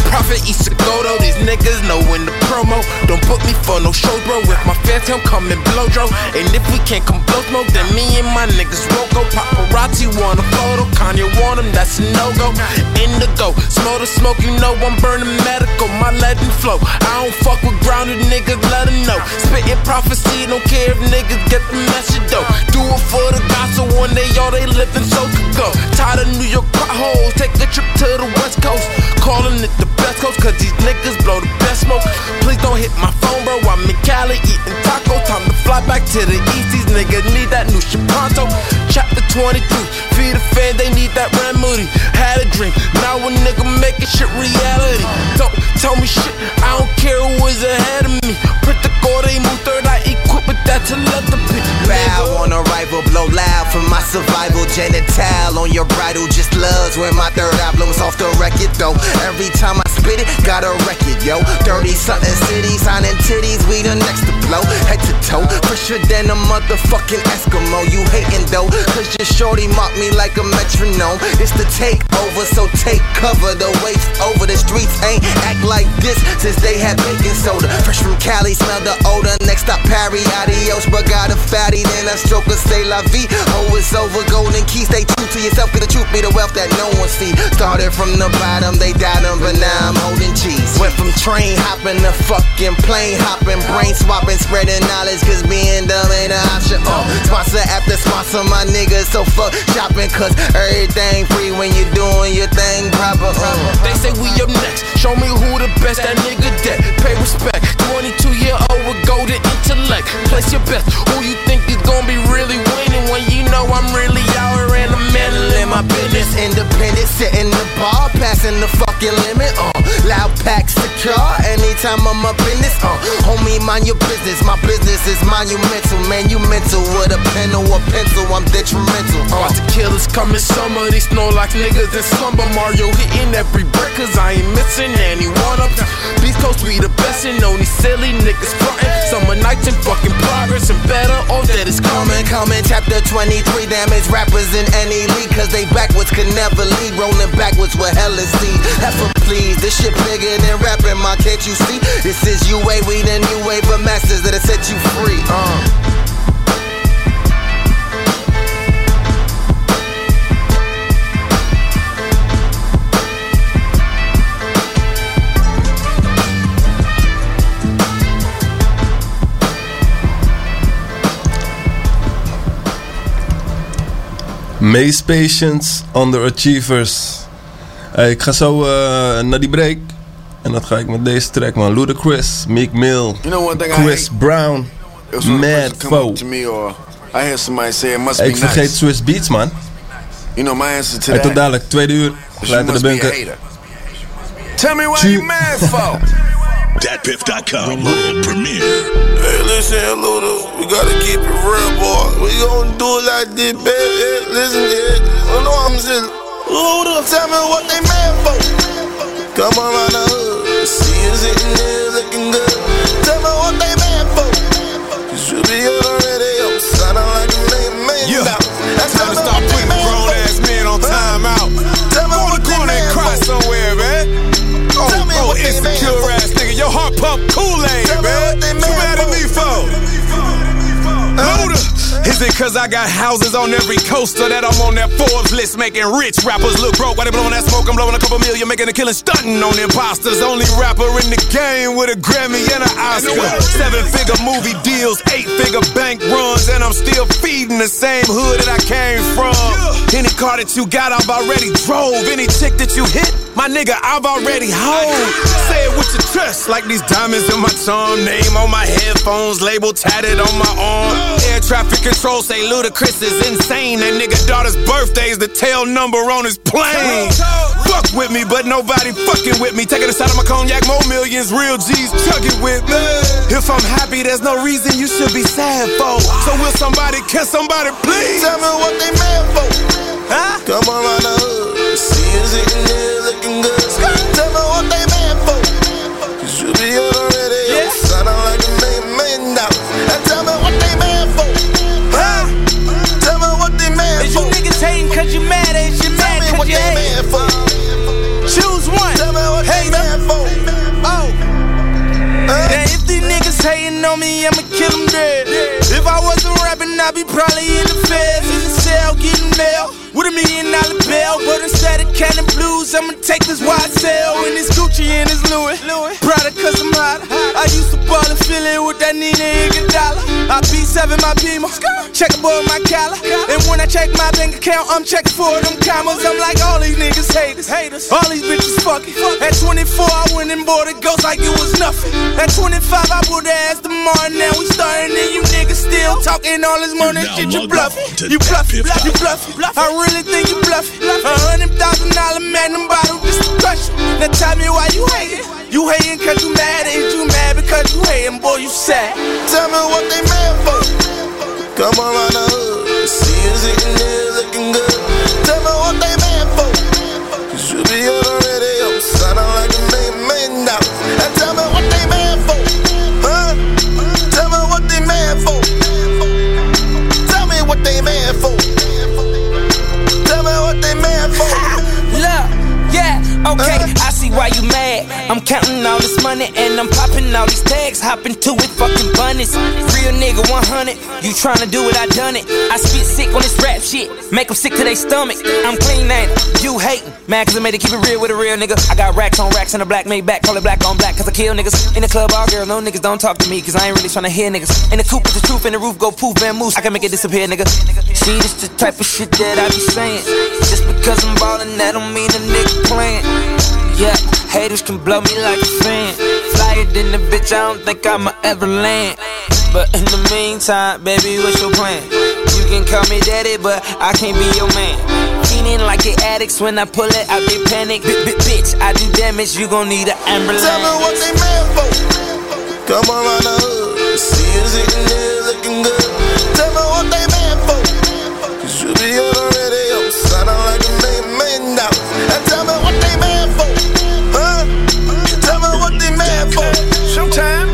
Uh. Prophet East Godo, these niggas know when the promo. Don't put me for no show, bro. If my phantom come and blow, dro. And if we can't come blow smoke, then me and my niggas roll go. Paparazzi want a photo. Kanye want him, that's a no go. Indigo, smell the smoke, you know I'm burning medical. My legend flow. I don't fuck with grounded niggas, let them know. Spitting prophecy, don't care if niggas get the message though. Do it for the gospel, one day all they living so could go. Tired of New York potholes, take a trip to the West Coast. Calling it the best coast, cause these niggas blow the best smoke. Please don't hit my phone, bro. I'm in Cali eating taco. Time to fly back to the east. These niggas need that new shit pronto. Chapter 23, feed the fan, they need that Ram Moody. Had a dream, now a nigga making shit reality. Don't tell me shit, I don't care who is ahead of me. Put the Corey move third eye equip with that to let the pit. Bow on arrival, blow loud for my survival. Genital on your bridle, just loves when my third blows off the record though. Every time I spit it, got a record, yo. Dirty something cities, signing titties, we the next to blow. Head to toe, fresher than a motherfucking Eskimo. You hating though, cause your shorty mock me like a metronome. It's the takeover, so take cover. The waist over the streets ain't act like this since they had baking soda. Fresh from Cali, smell the odor. Next stop, Parry, adios, but got a fatty, then a stroke of say la vie. Oh, it's over, golden key. Stay true to yourself, cause the truth be the wealth that no one see. Started from the bottom, they died them, but now I'm holding cheese. Went from train hopping to fucking plane hopping, brain swapping, spreading knowledge, cause being dumb ain't an option. Uh, sponsor after sponsor, my niggas, so fuck shopping, cause everything free when you're doing your thing proper. Uh. They say we up next. Show me who the best. That nigga dead. Pay respect. 22 year old with golden intellect. Place your best. Who you think is gonna be really winning when you know I'm really out here and I'm my business. Independent, sitting the bar, passing the fucking limit. Uh, loud pack secure. Anytime I'm up in this, uh, homie, mind your business. My business is monumental, man. You mental with a pen or a pencil. I'm detrimental. Uh. About to kill us coming summer. They snow like niggas in slumber. Mario hitting every brick, cause I ain't missing any one of them. Beast Coast, we the best, and only silly niggas frontin'. Summer nights and fucking progress, and better off that it's coming. Coming, chapter 23, damage rappers in any league, cause they backwards could never lead. Rolling backwards with hell is see. Heifer, please, this shit bigger than rapping, ma, can't you see? This is UA, we the new wave of masters that'll set you free. Uh. Maze Patients, Underachievers. Hey, ik ga zo eh, naar die break. En dat ga ik met deze track, man. Ludacris, Meek Mill, You know one thing I Chris? Brown, Mad Foe. Hey, ik vergeet nice. Swiss Beats, man. You know my answer to Hey, tot dadelijk, tweede uur. naar de bunker. Tell me why you mad for? Datpiff.com world premiere. Hey, listen, Luda, we gotta keep it real, boy. We gon' do it like this, baby. Hey, listen, yeah. You know I'm saying. Luda, tell me what they mad for. Come around the hood, see you sitting there looking good. Tell me what they mad for. You should be already up, sounding like a million million Yeah. dollars. That's time to start putting grown ass men on timeout. Tell me Go in what the corner and cry somewhere, man. Oh, Tell me oh, what oh, insecure pump Kool-Aid, man. Is it cause I got houses on every coaster that I'm on that Forbes list making rich rappers look broke? Why they blowing that smoke? I'm blowing a couple million, making a killing, stunting on imposters. Only rapper in the game with a Grammy and an Oscar. Seven figure movie deals, eight figure bank runs, and I'm still feeding the same hood that I came from. Any car that you got, I've already drove. Any chick that you hit, my nigga, I've already hoed. Say it with your chest, like these diamonds in my tongue. Name on my headphones, label tatted on my arm. Air traffic control say Ludacris is insane. That nigga daughter's birthday's the tail number on his plane. Fuck with me, but nobody fucking with me. Taking a shot of my cognac, more millions, real G's chugging with me. If I'm happy, there's no reason you should be sad for. So will somebody, can somebody please? Tell me what they mad for. Huh? Come around the hood, see you sitting there looking good. Tell me what they mad for. You should be already Yeah. sounding like a million million dollars. And tell me what they mad for. Cause you mad? Is you Tell mad me cause what you they hate? mad for. Choose one. Tell me what they mad for. Oh. Huh? Now if these niggas hating on me, I'ma kill them dead. If I wasn't rapping, I'd be probably in the feds, in the cell, getting mail. With a million dollar dollar. But instead of counting blues, I'ma take this YSL and this Gucci and this Louis. Prada cause I'm hot. I used to ball and feel it with that Nina Iguodala. I B7 my Beamer, check above my collar. And when I check my bank account, I'm checking for them commas. I'm like all these niggas haters, haters. All these bitches fucking. At 24, I went and bought a ghost like it was nothing. At 25, I would've asked tomorrow. Now we starting and you niggas still talking all this money shit. You bluffing, you bluffing, you bluffing. I really think you bluffing. A hundred thousand dollar magnum bottle just to crush you. Now tell me why you hating. You hating cause you mad, ain't you mad because you hating, boy, you sad. Tell me what they mad for. Come around the hood, see you sitting there looking good. Tell me what they mad for. You be on the radio, sounding like a million million dollars. And tell me what they mad for. Huh? Tell me what they mad for. Tell me what they mad for. Look, yeah, okay, uh. I see why you mad. I'm counting all this money and I'm popping all these tags, hopping to it, fucking bunnies. Real nigga 100, you tryna do it, I done it. I spit sick on this rap shit, make them sick to their stomach. I'm clean ain't you hating, mad cause I made it keep it real with a real nigga. I got racks on racks and a black made back, call it black on black cause I kill niggas. In the club, all girl, no niggas don't talk to me cause I ain't really tryna hear niggas. In the coop with the truth and the roof go poof, Van Moose, I can make it disappear, nigga. See, this the type of shit that I be saying. Just because I'm ballin', that don't mean a nigga playing. Yeah, haters can blow me like a fan. Flyer than the bitch, I don't think I'ma ever land. But in the meantime, baby, what's your plan? You can call me daddy, but I can't be your man. Feeling like the addicts when I pull it out, they panic. B- b- bitch, I do damage, you gon' need an ambulance. Tell me what they mad for. Come around the hood, see you sitting there looking good. Tell me what they mad for. Cause you be on the radio, sounding like a dollars. And tell me what they mad for. Huh? Tell me what they mad for. Showtime.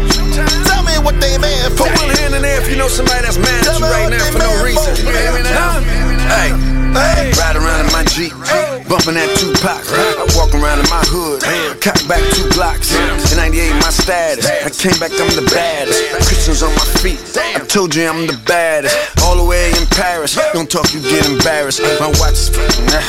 Tell me what they mad for. Put one hand in there if you know somebody that's mad at you right now for no reason. You hear me now? Hey, hey, ride around in my Jeep, bumping that Tupac. I walk around in my hood, cock back two blocks. In 98, my status. I came back, I'm the baddest. Christians on my feet, I told you I'm the baddest. All the way in Paris, don't talk, you get embarrassed. My watch is nah.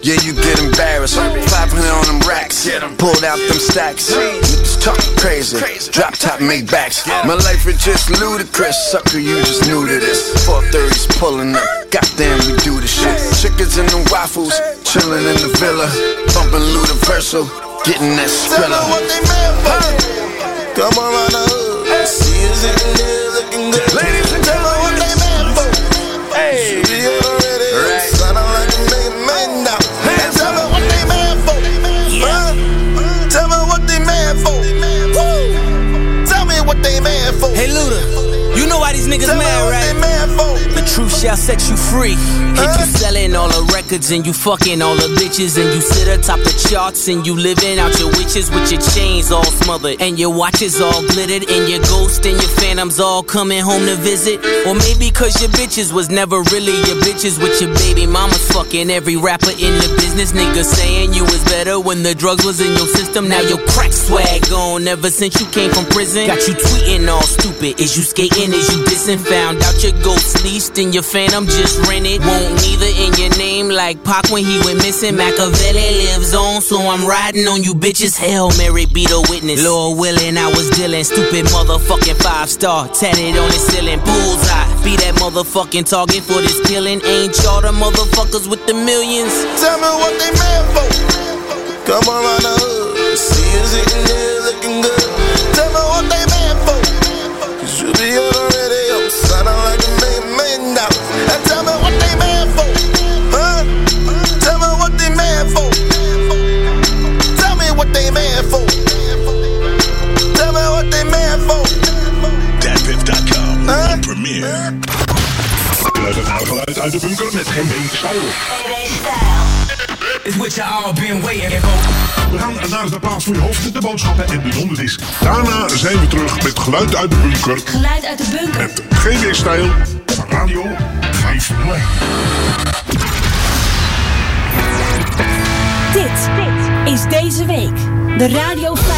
Yeah, you get embarrassed. 500 on them racks, pulled out them stacks. Niggas talking crazy, drop top made backs. My life is just ludicrous, sucker, you just new to this. 430's pulling up, goddamn, we do the shit. Chickens in the waffles, chilling in the villa, bumping Ludaversal, getting that Tell me skrilla. what they mad for. Come around the hood, see you sitting there looking good. Ladies and tell me what they mad for. Hey, be on the radio, like a million million dollars. And tell me what they mad for. Huh? Tell me what they mad for. Woo. Tell me what they mad for. Hey Luda, you know why these niggas Tell mad, right? They mad for. The truth shall set you free. If you selling all the records and you fucking all the bitches and you sit atop the charts and you living out your witches with your chains all smothered and your watches all glittered and your ghost and your phantoms all coming home to visit. Or maybe cause your bitches was never really your bitches with your baby mamas fucking every rapper in the business. Niggas saying you was better when the drugs was in your system. Now your crack swag gone ever since you came from prison. Got you tweeting all stupid. Is you skating? Is you dissing? Found out your ghost leased and your phantom just rented. Won't neither in your name like Pac when he went missing. Machiavelli lives on, so I'm riding on you bitches. Hell, Mary be the witness. Lord willing, I was dealing. Stupid motherfucking five star. Tatted on the ceiling. Bullseye. Be that motherfucking target for this killing. Ain't y'all the motherfuckers with the millions? Tell me what they mad for. Come around the hood, see you sitting there uit de bunker met geen stijl. Is what you all been waiting for. We gaan naar de plaats voor je hoofd, de boodschappen en de donderdisc. Daarna zijn we terug met geluid uit de bunker. Geluid uit de bunker. Met GW Stijl van Radio 501. Dit is deze week de Radio 501.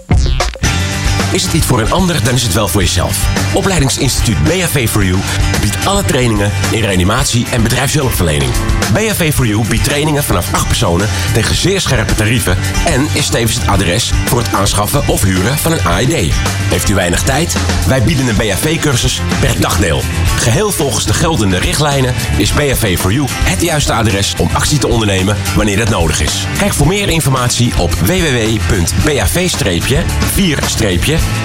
Is het niet voor een ander, dan is het wel voor jezelf. Opleidingsinstituut BHV for You biedt alle trainingen in reanimatie en bedrijfshulpverlening. BHV for You biedt trainingen vanaf 8 personen tegen zeer scherpe tarieven en is tevens het adres voor het aanschaffen of huren van een AED. Heeft u weinig tijd? Wij bieden een BHV-cursus per dagdeel. Geheel volgens de geldende richtlijnen is BHV for You het juiste adres om actie te ondernemen wanneer dat nodig is. Kijk voor meer informatie op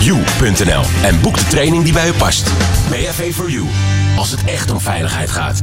www.bav-4-u.nl en boek de training die bij u past. BHV for You, als het echt om veiligheid gaat.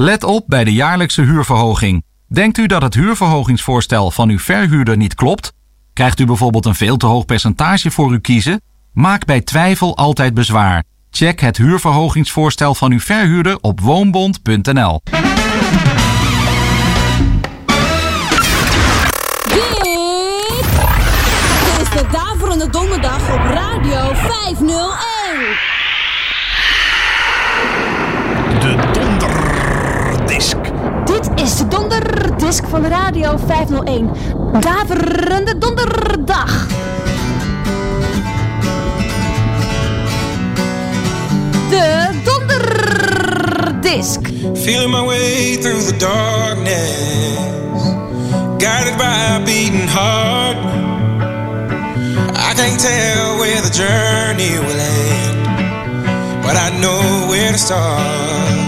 Let op bij de jaarlijkse huurverhoging. Denkt u dat het huurverhogingsvoorstel van uw verhuurder niet klopt? Krijgt u bijvoorbeeld een veel te hoog percentage voor uw kiezen? Maak bij twijfel altijd bezwaar. Check het huurverhogingsvoorstel van uw verhuurder op woonbond.nl. Dit is de Daverende Donderdag op Radio 501. Donderdisk van Radio 501. Daverende Donderdag. De Donderdisk. Feeling my way through the darkness, guided by a beating heart. I can't tell where the journey will end, but I know where to start.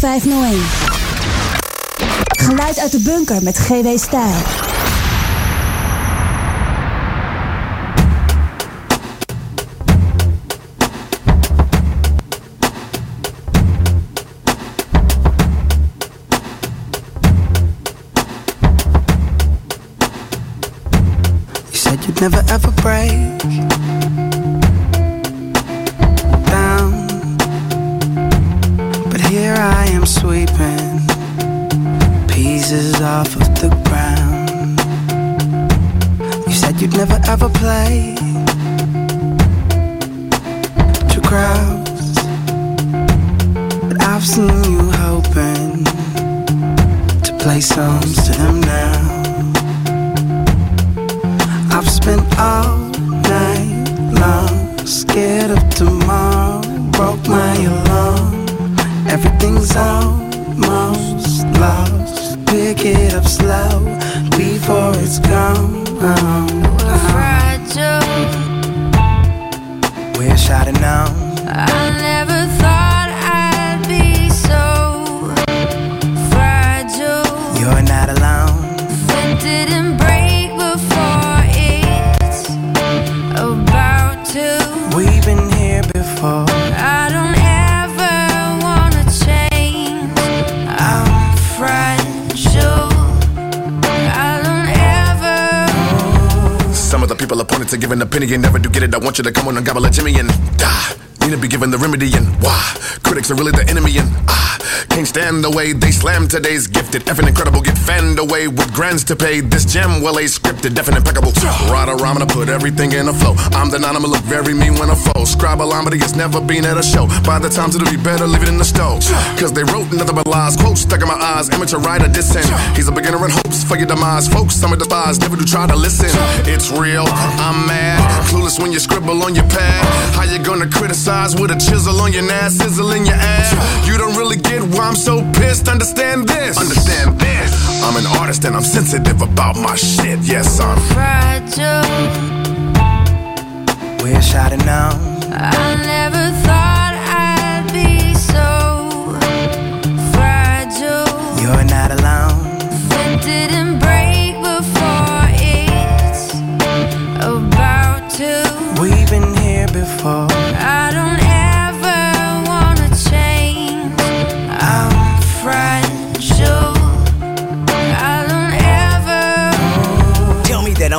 0501. Geluid uit de bunker met GW Stijl. You said you'd never ever break here I am sweeping pieces off of the ground. You said you'd never ever play to crowds. But I've seen you hoping to play songs to them now. I've spent all night long scared of tomorrow. Broke my alarm. Everything's almost lost. Pick it up slow before it's gone. Have known. To give an opinion never do get it. I want you to come on and gobble a Jimmy and die. Need to be given the remedy and why critics are really the enemy and ah can't stand the way they slam today's gifted. Effing incredible, get fanned away with grants to pay. This gem well a scripted, definite impeccable. Ride a rhyme and I put everything in a flow. I'm the nine, I'ma look very mean when I fold. Scribe a line, has never been at a show. By the time it'll be better, leave it in the stove. Cause they wrote nothing but lies, quotes stuck in my eyes. Amateur writer dissing. He's a beginner in hopes for your demise. Folks, some of the spies never do try to listen. It's real, I'm mad. Clueless when you scribble on your pad. How you gonna criticize with a chisel on your nass, sizzle in your ass? You don't really get why I'm so pissed. Understand this. Understand this. I'm an artist and I'm sensitive about my shit. Yes, I'm fragile. Wish I'd have known. I never thought I'd be so fragile. You're not alone.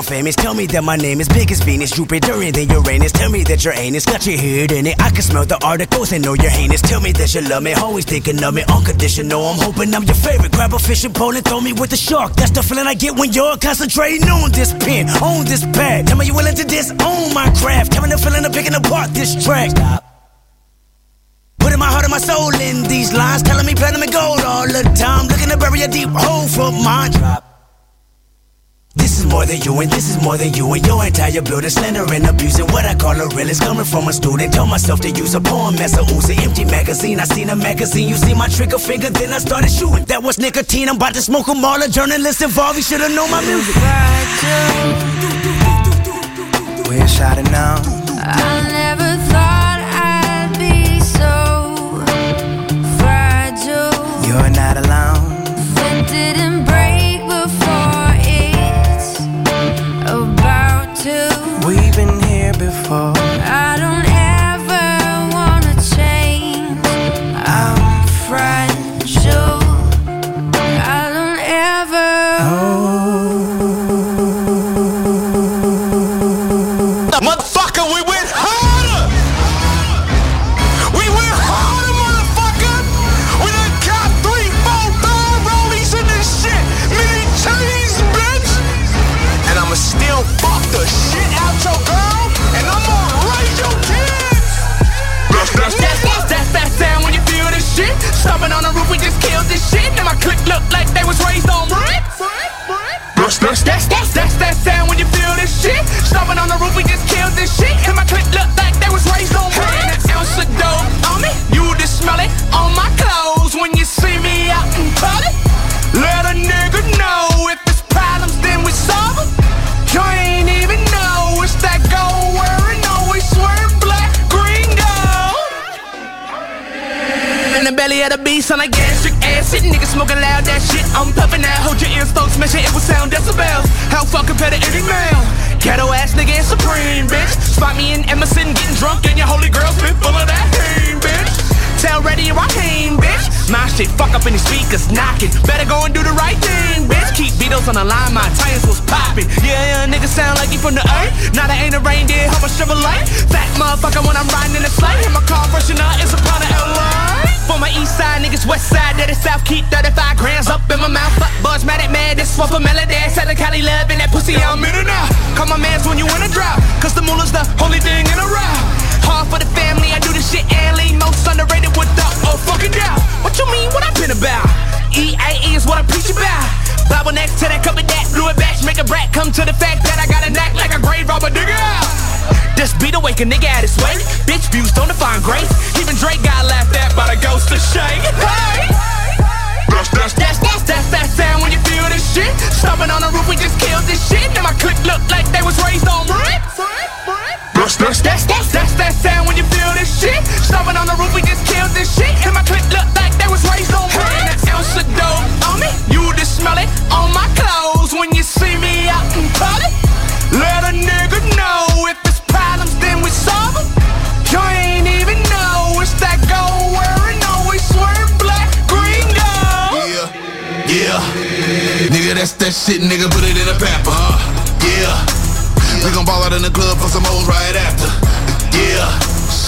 Famous. Tell me that my name is big as Venus, Jupiter, and then Uranus. Tell me that your anus got your head in it. I can smell the articles and know you're heinous. Tell me that you love me, always thinking of me, unconditional. I'm hoping I'm your favorite. Grab a fishing pole and throw me with a shark. That's the feeling I get when you're concentrating on this pen, on this pad. Tell me you're willing to disown my craft. Me the feeling of picking apart this track. Stop. Putting my heart and my soul in these lines, telling me platinum and gold all the time. Looking to bury a deep hole for mine. Drop. This is more than you, and this is more than you, and your entire building slender and abusing what I call a realist. Coming from a student, tell myself to use a poem as a Uzi. Empty magazine, I seen a magazine. You see my trigger finger, then I started shooting. That was nicotine. I'm about to smoke 'em all. A journalist involved, you should've known my music. Wish I'd have known. I never thought I'd be so fragile. You're not alone. Before. I'm That's stats, that sound when you feel this shit. Stomping on the roof, we just killed this shit. And my clip looked like they was raised on weed. An ounce of dope on me, you just smell it on my cup. Of the beast on a gastric acid. Niggas smoking loud, that shit. I'm puffing that. Hold your ears, folks. Measure it with sound decibels. How far compared to any male? Ghetto ass nigga is supreme, bitch. Spot me in Emerson getting drunk, and your holy girl spit full of that haim, bitch. Tell ready I came, bitch. My shit fuck up the speakers knocking. Better go and do the right thing, bitch. Keep Beatles on the line, my tires was popping. Yeah, yeah, nigga sound like he from the earth. Now that ain't a reindeer, how much Chevrolet? Fat motherfucker when I'm riding in the sleigh. And my car freshener is a part of LA. For my east side niggas, west side, that is south, keep 35 grams up in my mouth. Fuck buzz, mad at mad, this for melody. Tell the Cali love and that pussy, I'm in it now. Call my mans when you in a drought, cause the moolah's the only thing in a row. Hard for the family, I do this shit early. Most underrated without oh fucking doubt. What you mean, what I been about? EAE is what I preach about. Bible next to that cup of that, blew it back, make a brat come to the fact that I got a knack like a grave robber, nigga. This beat awake a nigga at his weight. Bitch views don't define grace. Even Drake got laughed at by the ghost of Shay. Hey! That's, that's, that's, that's, that's that sound when you feel this shit. Stomping on the roof, we just killed this shit. And my clique look like they was raised on brick. That's, that's, that's, that's, that's that sound when you feel this shit. Stomping on the roof, we just killed this shit. And my clique look like they was raised on brick. And an ounce of dope on me, you just smell it on my clothes when you see me out in public. Let a nigga know if it's problems, then we solve them. You ain't even know it's that gold wearing, always wearing black, green, gold. Yeah, yeah. Nigga, that's that shit, nigga, put it in a pamper, huh? Yeah. We gon' ball out in the club for some hoes right after. Yeah.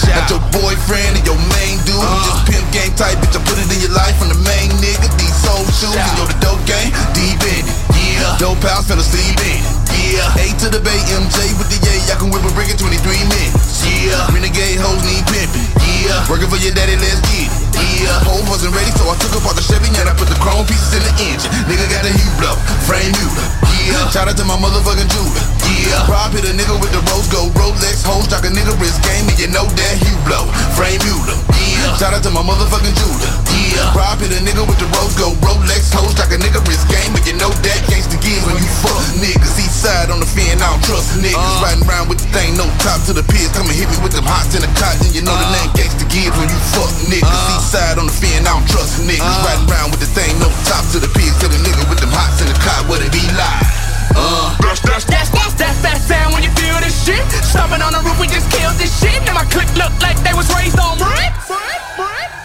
Got your boyfriend and your main dude. Uh-huh. Just pimp game type, bitch. I put it in your life from the main nigga. These soul shoes, you know the dope game, deep in it. Yeah. Dope house, finna sleep in it. Yeah. A to the Bay, MJ with the yay. I can whip a brick in 23 minutes. Yeah. Renegade hoes need pimping. Yeah. Working for your daddy, let's get it. Yeah. Home wasn't ready, so I took apart the Chevy and I put the chrome pieces in the engine. Nigga got a heat blow, frame muter. Yeah. Shout out to my motherfucking Judah. Yeah. Rob hit a nigga with the rose gold Rolex. Hoes jock a nigga wrist game, and you know that he blow. Frame muter. Yeah. Shout out to my motherfucking Judah. Yeah. Rob hit a nigga with the rose gold Rolex. Hoes jock a nigga wrist game, and you know that gangsta gives when you fuck niggas. East side on the fin, I don't trust niggas. Uh. Riding around with the thing, no top to the piers. Come and hit me with them hots in the cot, and you know the uh. name gangsta gives when you fuck niggas. East side on the fin, I don't trust niggas. Riding around with the thing, no top to the piers. Tell the nigga with them hots in the cot, what it be like? Uh, That's, that's, that's, that's, that's that sound when you feel this shit. Stomping on the roof, we just killed this shit. And my clique look like they was raised on brick.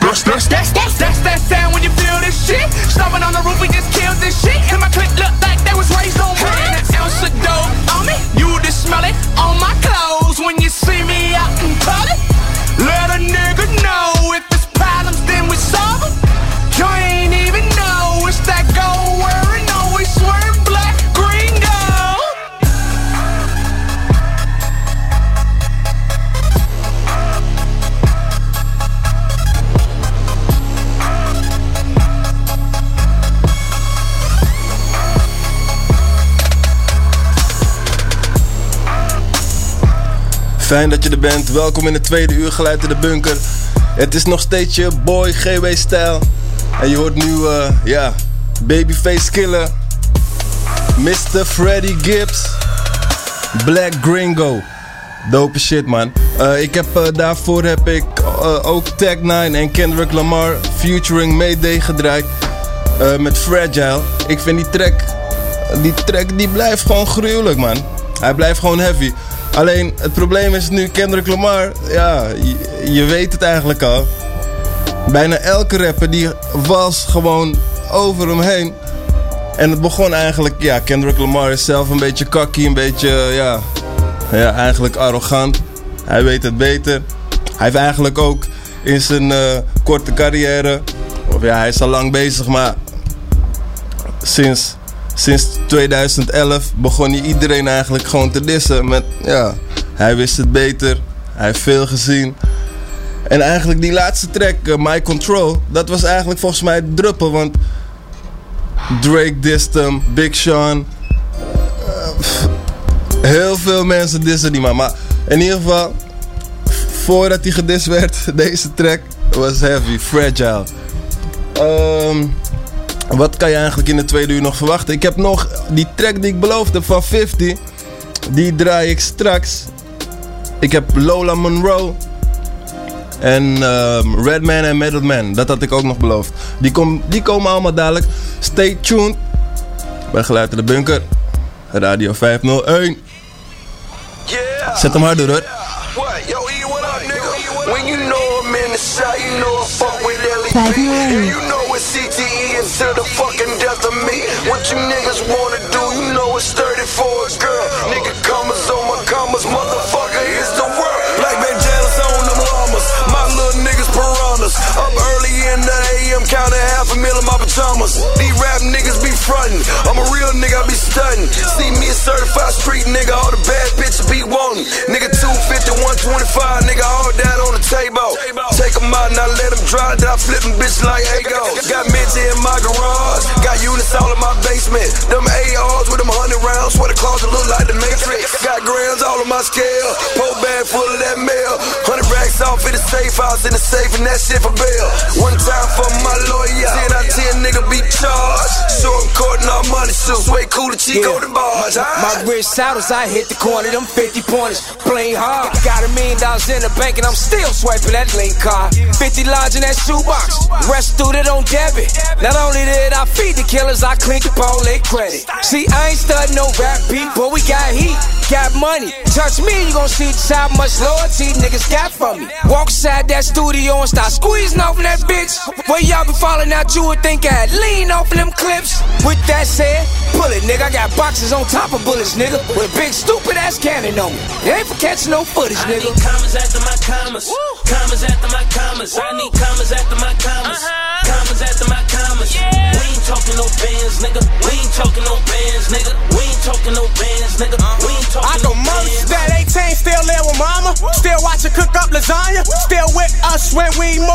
That's, that's, that's, that's, that's that sound when you feel this shit. Stomping on the roof, we just killed this shit. And my clique look like they was raised on brick. And an ounce of dope on me, you just smell it on my clothes when you see me out in public. Fijn dat je er bent. Welkom in het tweede uur geluid in de bunker. Het is nog steeds je boy GW Stijl. En je hoort nu, eh, ja, Babyface Killer. Mr. Freddie Gibbs. Black Gringo. Dope shit, man. Eh, ik heb, eh, daarvoor heb ik ook Tag 9 en Kendrick Lamar featuring Mayday gedraaid. met Fragile. Ik vind die track, die track die blijft gewoon gruwelijk, man. Hij blijft gewoon heavy. Alleen het probleem is nu Kendrick Lamar, ja, je, weet het eigenlijk al. Bijna elke rapper die was gewoon over hem heen. En het begon eigenlijk, ja, Kendrick Lamar is zelf een beetje cocky, een beetje, ja, ja, eigenlijk arrogant. Hij weet het beter. Hij heeft eigenlijk ook in zijn eh, korte carrière, of ja, hij is al lang bezig, maar sinds, sinds 2011 begon hij iedereen eigenlijk gewoon te dissen. Met, ja, hij wist het beter, hij heeft veel gezien. En eigenlijk die laatste track, eh, My Control, dat was eigenlijk volgens mij de druppel, want Drake dist hem, Big Sean. eh, heel veel mensen dissen die man. Maar in ieder geval, voordat hij gedist werd, deze track was heavy, fragile. Ehm, wat kan je eigenlijk in de tweede uur nog verwachten? Ik heb nog die track die ik beloofde van 50. Die draai ik straks. Ik heb Lola Monroe. En ehm, Redman en Metal Man, dat had ik ook nog beloofd. Die, kom, die komen allemaal dadelijk. Stay tuned. Bij Geluid in de Bunker. Radio 501. Zet hem harder hoor. When you know I'm in the shot, you know I fuck with Ellie. And you know it's CTE until the fucking death of me. What you niggas wanna do, you know it's 30 for a girl. Nigga, commas on my commas, motherfucker, it's the world. Piranhas. Up early in the AM, counting half a mil in my pajamas. These rap niggas be frontin'. I'm a real nigga, I be stuntin'. See me a certified street nigga, all the bad bitches be wantin'. Nigga 250, 125, nigga, all that on the table. Take 'em out and I let 'em dry, then I flip 'em bitch like Ego. Got Minty in my garage, got units all in my basement. Them ARs with them 100 rounds, swear the closet look like the Matrix. Got grams all on my scale, whole bag full of that mail. 100 racks off in the safe house, in the safe, and that shit for bail. One time for my lawyer, 10 out of 10 nigga be charged. Short court and all money suits, way cooler, Chico the bars. My wrist saddles, I hit the corner, them 50 pointers, playing hard. Got a million dollars in the bank and I'm still swiping that link card. 50 lodge in that shoebox, rest through it on debit. Not only did I feed the killers, I cleaned up all their credit. See, I ain't studying no rap beat, but we got heat, got money. Touch me, you gon' see just how much loyalty niggas got from me. Walk inside that studio and start squeezing off of that bitch. Where y'all be falling out, you would think I'd lean off of them clips. With that said, pull it, nigga. I got boxes on top of bullets, nigga. With a big stupid ass cannon on me. It ain't for catching no footage, nigga. I need commas after my commas. Commas after my commas. I need commas after my commas. Uh-huh. Commas after my commas. We ain't talking no bands, nigga. We ain't talking no bands, nigga. We ain't talking no bands, nigga. Uh-huh. We ain't I talking go no bands. that 18, still there with mama. Still watch her cook up lasagna. Still with us when we move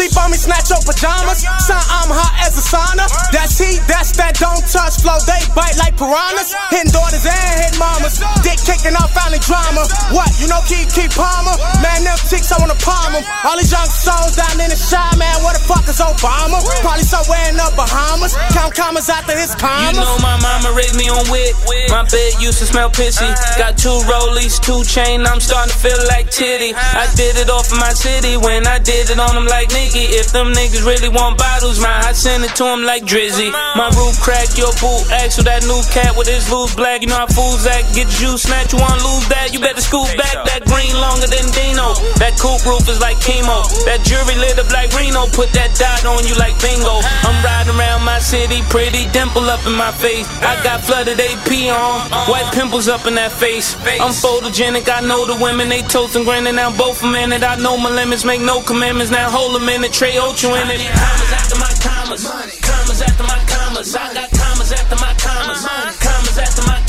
Sleep on me, snatch your pajamas. Son, I'm hot as a sauna. That's heat, that's that don't touch flow. They bite like piranhas. Hitting daughters and hitting mamas. Dick kicking off, finding drama. What, you know, keep, Palmer? Man, them chicks, I wanna palm. All these young souls down in the shy, man. What the fuck is Obama? Probably somewhere in the Bahamas. Count commas after his commas. You know my mama raised me on wit. My bed used to smell pissy. Got two rollies, two chain. I'm starting to feel like titty. I did it off my city when I did it on them like Nicky. If them niggas really want bottles, man, I send it to them like Drizzy. My roof crack, your boot with that new cat with his loose black. You know how fools act. Get you snatch, you wanna lose that? You better scoop back that green longer than Dino. That coupe roof is like chemo. That jury lit up like Reno. Put that dot on you like bingo. I'm riding around my city, pretty dimple up in my face. I got flooded AP on, white pimples up in that face. I'm photogenic, I know the women, they toast and grinning. Now both a minute, I know my limits, make no commitments. Now hold a minute, Trey Ocho in it. Commas after my commas, commas after my commas. I got commas after my commas, commas after my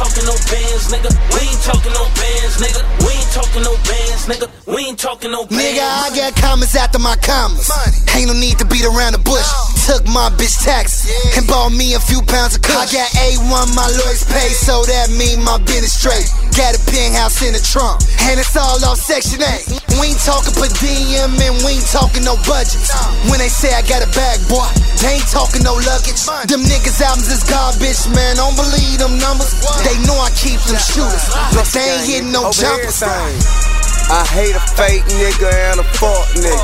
talking no bands, nigga. We ain't talking no bands, nigga. We ain't talking no bands, nigga. We ain't talking no bands. Nigga, I got commas after my commas. Ain't no need to beat around the bush. Took my bitch taxes and bought me a few pounds of kush. I got A1, my lawyers paid, so that mean my business straight. Got a penthouse in the trunk, and it's all off Section 8. We ain't talking per diem and we ain't talking no budgets. When they say I got a bag, boy, they ain't talking no luggage. Them niggas' albums is garbage, man. Don't believe them numbers. They know I keep them shooters, but they ain't hitting no jumpers. I hate a fake nigga and a fuck nigga.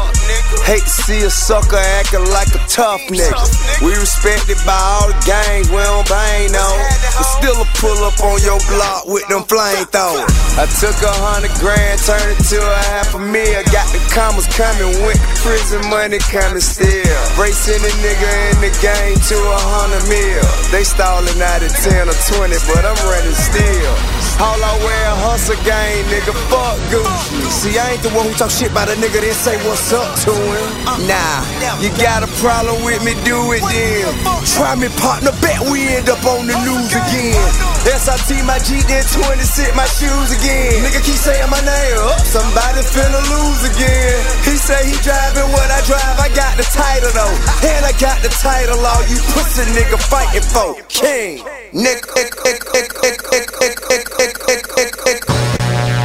Hate to see a sucker acting like a tough nigga. We respected by all the gangs, we don't bang no. But still a pull up on your block with them flamethrowers. I took a hundred grand, turned it to a half a mil. Got the commas coming, went to prison money coming still. Racing a nigga in the game to a hundred mil. They stalling out at 10 or 20, but I'm running still. All I wear hustle game, nigga, fuck Gucci. See, I ain't the one who talk shit about a nigga, then say what's up to him. Nah, you got a problem with me, do it then. Try me, partner, bet we end up on the news again. SIT my G, then 20 sit my shoes again. Nigga keep saying my name, up, somebody finna lose again. He say he driving what I drive, I got the title though. And I got the title, all you pussy nigga fighting for. King, nigga, nigga, nigga, nigga, nigga, nigga, nigga, nigga, nigga,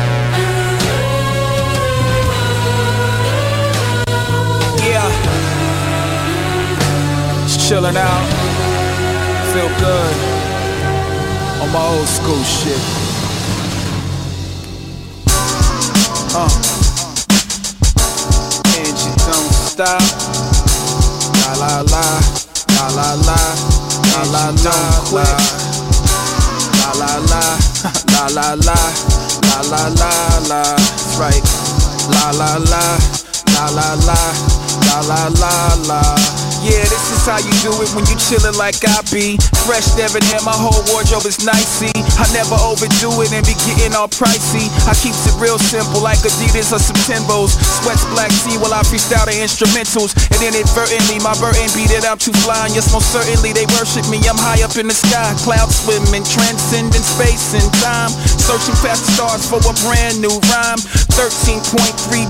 chilling out. Feel good. On my old school shit. Uh. And you don't stop. La la la, la la la, la la la, la la la la, la la la, la la la la. That's right. La la la, la la la, la la la la. Yeah, this is how you do it when you chillin' like I be. Fresh debonair, my whole wardrobe is nicey. I never overdo it and be getting all pricey. I keeps it real simple like Adidas or some Timbos. Sweats black tea while I freestyle the instrumentals. And inadvertently, my burden beat it, I'm too flying. Yes, most certainly they worship me. I'm high up in the sky, cloud swimming, transcending space and time. Searching past the stars for a brand new rhyme. 13.3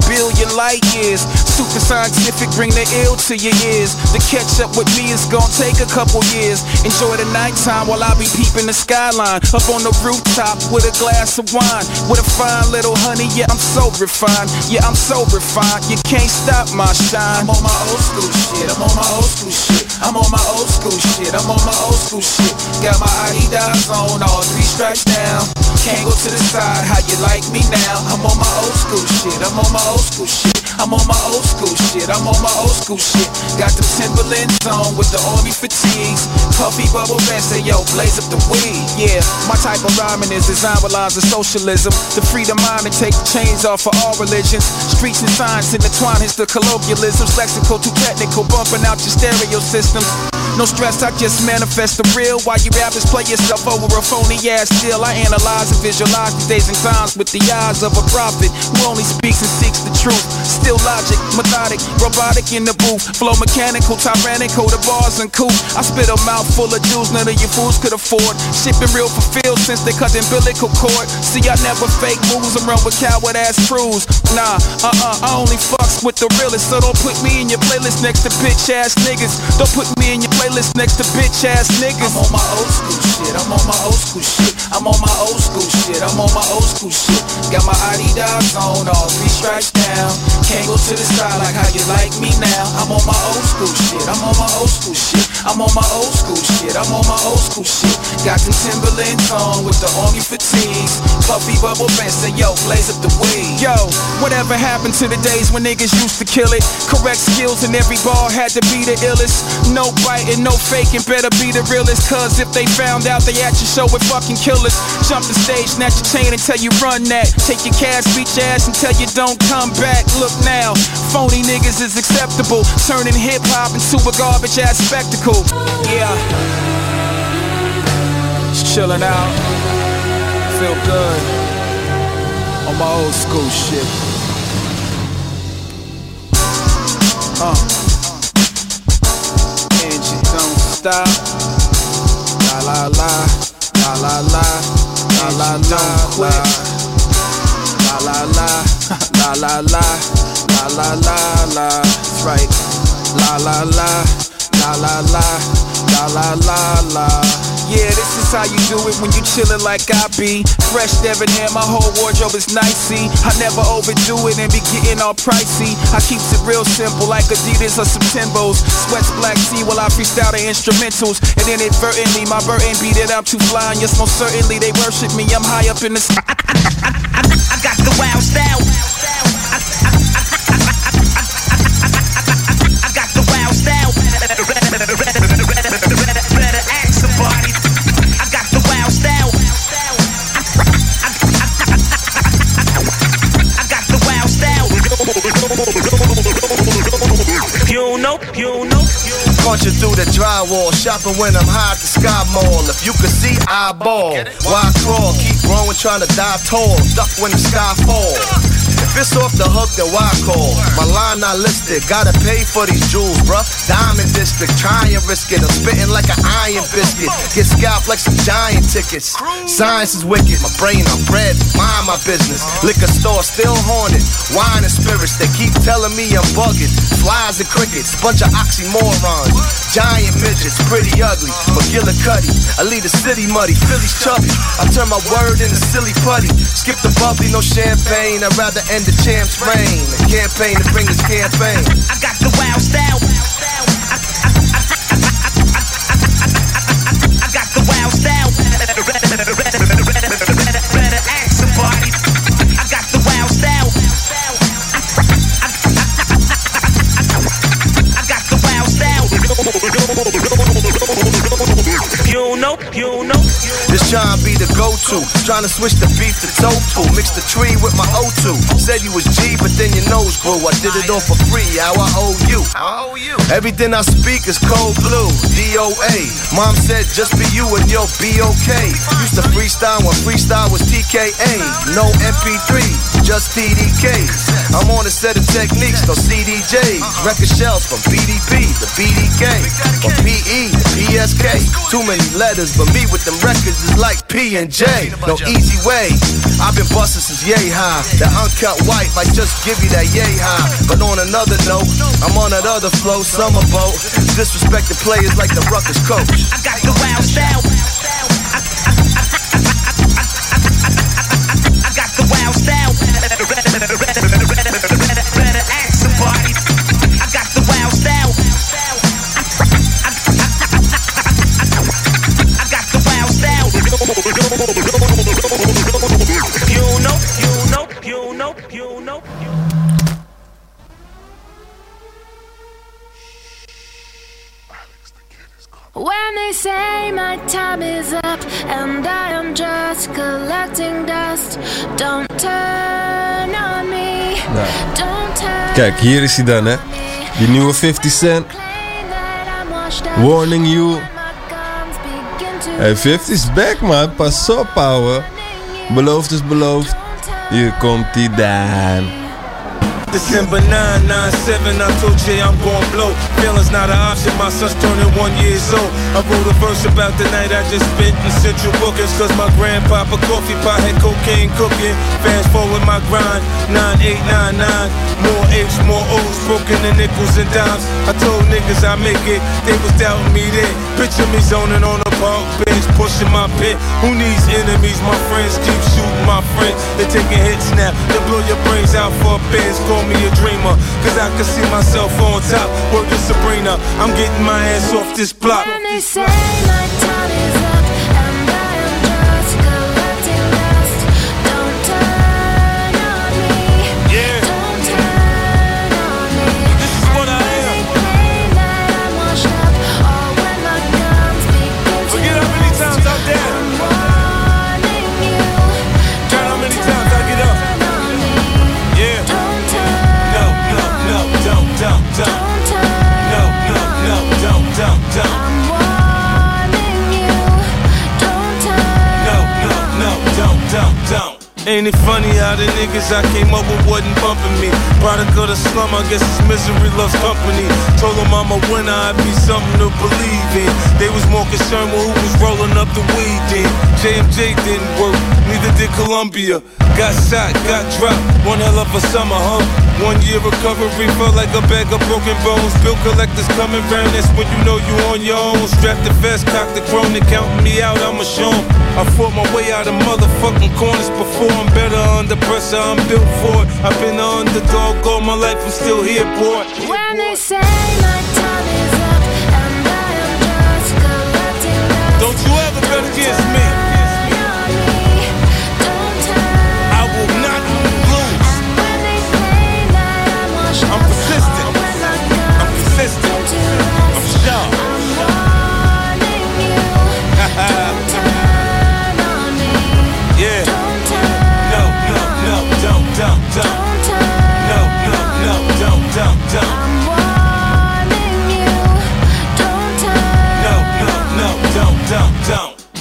billion light years. Super scientific, bring the ill to your ears. The catch up with me is gonna take a couple years. Enjoy the nighttime while I be peeping the skyline. Up on the rooftop with a glass of wine. With a fine little honey, yeah, I'm so refined. Yeah, I'm so refined. You can't stop my shine. I'm on my old school shit. I'm on my old school shit. I'm on my old school shit. I'm on my old school shit. Got my Adidas on, all three stripes down. Can't go to the side, how you like me now? I'm on my old school shit. I'm on my old school shit. I'm on my old school shit. I'm on my old school shit. Got the Timberlands on with the army fatigues. Puffy bubble vest, say yo, blaze up the weed. Yeah, my type of rhyming is designed with lines of socialism. The freedom mind to take the chains off for all religions. Streets and signs intertwine, it's the colloquialisms. Lexical too technical, bumping out your stereo systems. No stress, I just manifest the real. While you rappers play yourself over a phony ass deal, I analyze and visualize these days and times with the eyes of a prophet who only speaks and seeks the truth. Still logic, methodic, robotic in the booth. Flow mechanical, tyrannical, the bars and cool. I spit a mouth full of jewels none of you fools could afford. Shipping real fulfilled since they cut the umbilical cord. See, I never fake moves and run with coward ass crews. Nah, uh uh, I only fucks with the realest. So don't put me in your playlist next to bitch ass niggas. Don't put me in your playlist next to bitch ass niggas. I'm on my old school shit. I'm on my old school shit. I'm on my old school shit. I'm on my old school shit. Got my Adidas on, all three stripes down. Can't go to the side like how you like me now. I'm on my old school shit. I'm on my old school shit. I'm on my old school shit. I'm on my old school shit. Got the Timberlands on with the army fatigues. Puffy bubble vest, say yo, blaze up the weed. Yo, whatever happened to the days when niggas used to kill it? Correct skills and every ball had to be the illest. No biting, no faking, better be the realest. Cause if they found out they at your show with fucking killers, jump the stage, snatch your chain until you run that. Take your cash, beat your ass until you don't come back. Look now, phony niggas is acceptable. Turning hip hop into a garbage ass spectacle. Yeah. Just chilling out. Feel good. On my old school shit. Uh. You don't stop. La la la. La la la. La la la. La la la. La la la. La la la la. That's right. La la la. La la la. La la la la. Yeah, this is how you do it when you chillin' like I be. Fresh debonair, my whole wardrobe is nicey. I never overdo it and be getting all pricey. I keeps it real simple like Adidas or some Timbos. Sweats black tea while I freestyle the instrumentals. And inadvertently, my burden beat it, I'm too flying. Yes, most certainly they worship me. I'm high up in the sky. I got the wild style. You know, you. Punching through the drywall, shopping when I'm high at the sky mall. If you could see, I ball. Why crawl? Keep growing, trying to dive tall. Duck when the sky fall. If it's off the hook, then why call? My line not listed, gotta pay for these jewels, bruh. Diamond District, try and risk it. I'm spitting like an iron biscuit. Get scalped like some giant tickets. Science is wicked, my brain on bread, mind my business. Liquor store still haunted, wine and spirits. They keep telling me I'm bugging. Flies and crickets, bunch of oxymorons. Giant midgets, pretty ugly. McGillicuddy, I lead the city muddy. Philly's chubby. I turn my word into silly putty. Skip the bubbly, no champagne. I'd rather end the champ's reign. Campaign to bring this campaign. I got the wild style. I got the wild style. Better. I got the wild style. I got the wild style. You know, you know. This to be the go-to. Trying to switch the beef to tofu. Mix the tree with my O2. Said you was G, but then your nose grew. I did it all for free. How I owe you. Everything I speak is cold blue. DOA. Mom said just be you and you'll be okay. Used to freestyle when freestyle was TKA. No MP3, just TDK. I'm on a set of techniques, no CDJs. Record shells from BDP to BDK. From PE to PSK. Too many letters, but me with them records is like P and J. No easy way. I've been busting since yay high. That uncut white might just give you that yay high. But on another note, I'm on that other flow, summer boat. Disrespect the players like the Rutgers coach. I got the wild style. Kijk, hier is hij dan, hè. Die nieuwe 50 Cent. Warning you. Hey, 50 is back, man. Pas op, ouwe. Beloofd is beloofd. Hier komt hij dan. December 9, 9, 7, I told Jay I'm gon' blow. Feelings not an option, my son's turning one years old. I wrote a verse about the night I just spent in Central Bookings, cause my grandpapa coffee pot had cocaine cooking. Fast forward my grind, 9899. More H's, more O's, broken the nickels and dimes. I told niggas I make it, they was doubting me then. Picture me zoning on a park bench, pushing my pit. Who needs enemies? My friends keep shooting my friends. They're taking hits now, they blow your brains out for a biz. Call me a dreamer, cause I can see myself on top. To Sabrina, I'm getting my ass off this block. Ain't it funny how the niggas I came up with wasn't bumping me? Product of the slum, I guess it's misery loves company. Told them I'm a winner, I'd be something to believe in. They was more concerned with who was rolling up the weed then. JMJ didn't work, neither did Columbia. Got shot, got dropped, one hell of a summer, huh? One year recovery felt like a bag of broken bones. Bill collectors coming round, that's when you know you on your own. Strap the vest, cock the chrome, they counting me out, I'ma show 'em. I fought my way out of motherfucking corners before. I'm better under pressure, I'm built for it. I've been the underdog all my life, I'm still here, boy. When they say my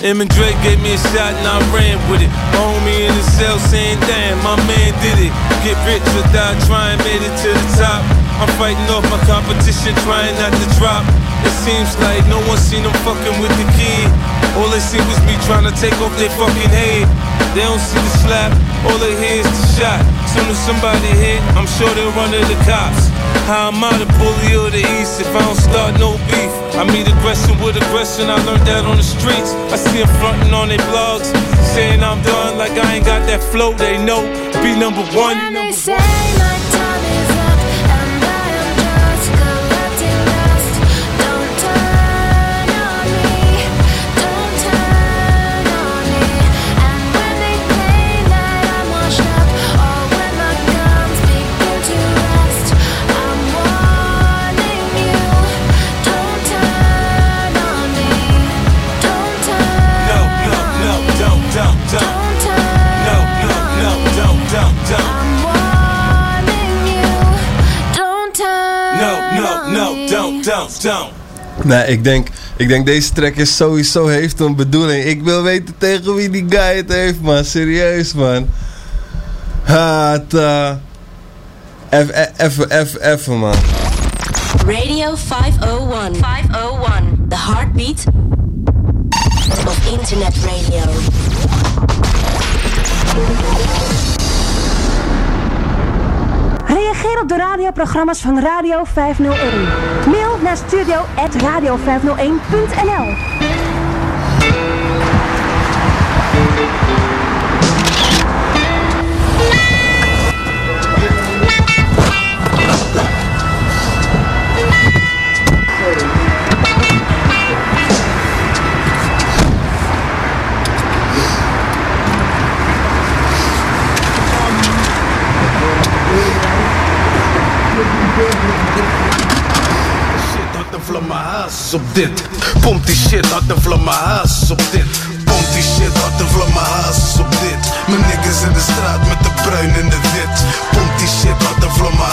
Em and Drake gave me a shot and I ran with it. My homie in the cell saying, damn, my man did it. Get rich or die trying, made it to the top. I'm fighting off my competition, trying not to drop. It seems like no one seen them fucking with the kid. All they see was me trying to take off their fucking head. They don't see the slap, all they hear is the shot. Soon as somebody hit, I'm sure they'll run to the cops. How am I the bully of the east if I don't start no beef? I meet aggression with aggression, I learned that on the streets. I see them fronting on their blogs, saying I'm done like I ain't got that flow. They know, be number one. They say Nee, ik denk, ik denk deze track is sowieso heeft een bedoeling. Ik wil weten tegen wie die guy het heeft, man. Serieus, man. Ha, het, eh, Even, even, even, even, man. Radio 501. 501. The heartbeat of internet radio. Reageer op de radioprogramma's van Radio 501. Mail naar studio.radio501.nl op dit. Pomp die shit, vlamme haas op dit. Pomp die shit, vlamme haas op dit. Mijn niggas in de straat met de bruin en de wit. Pomp die shit, had een vlamme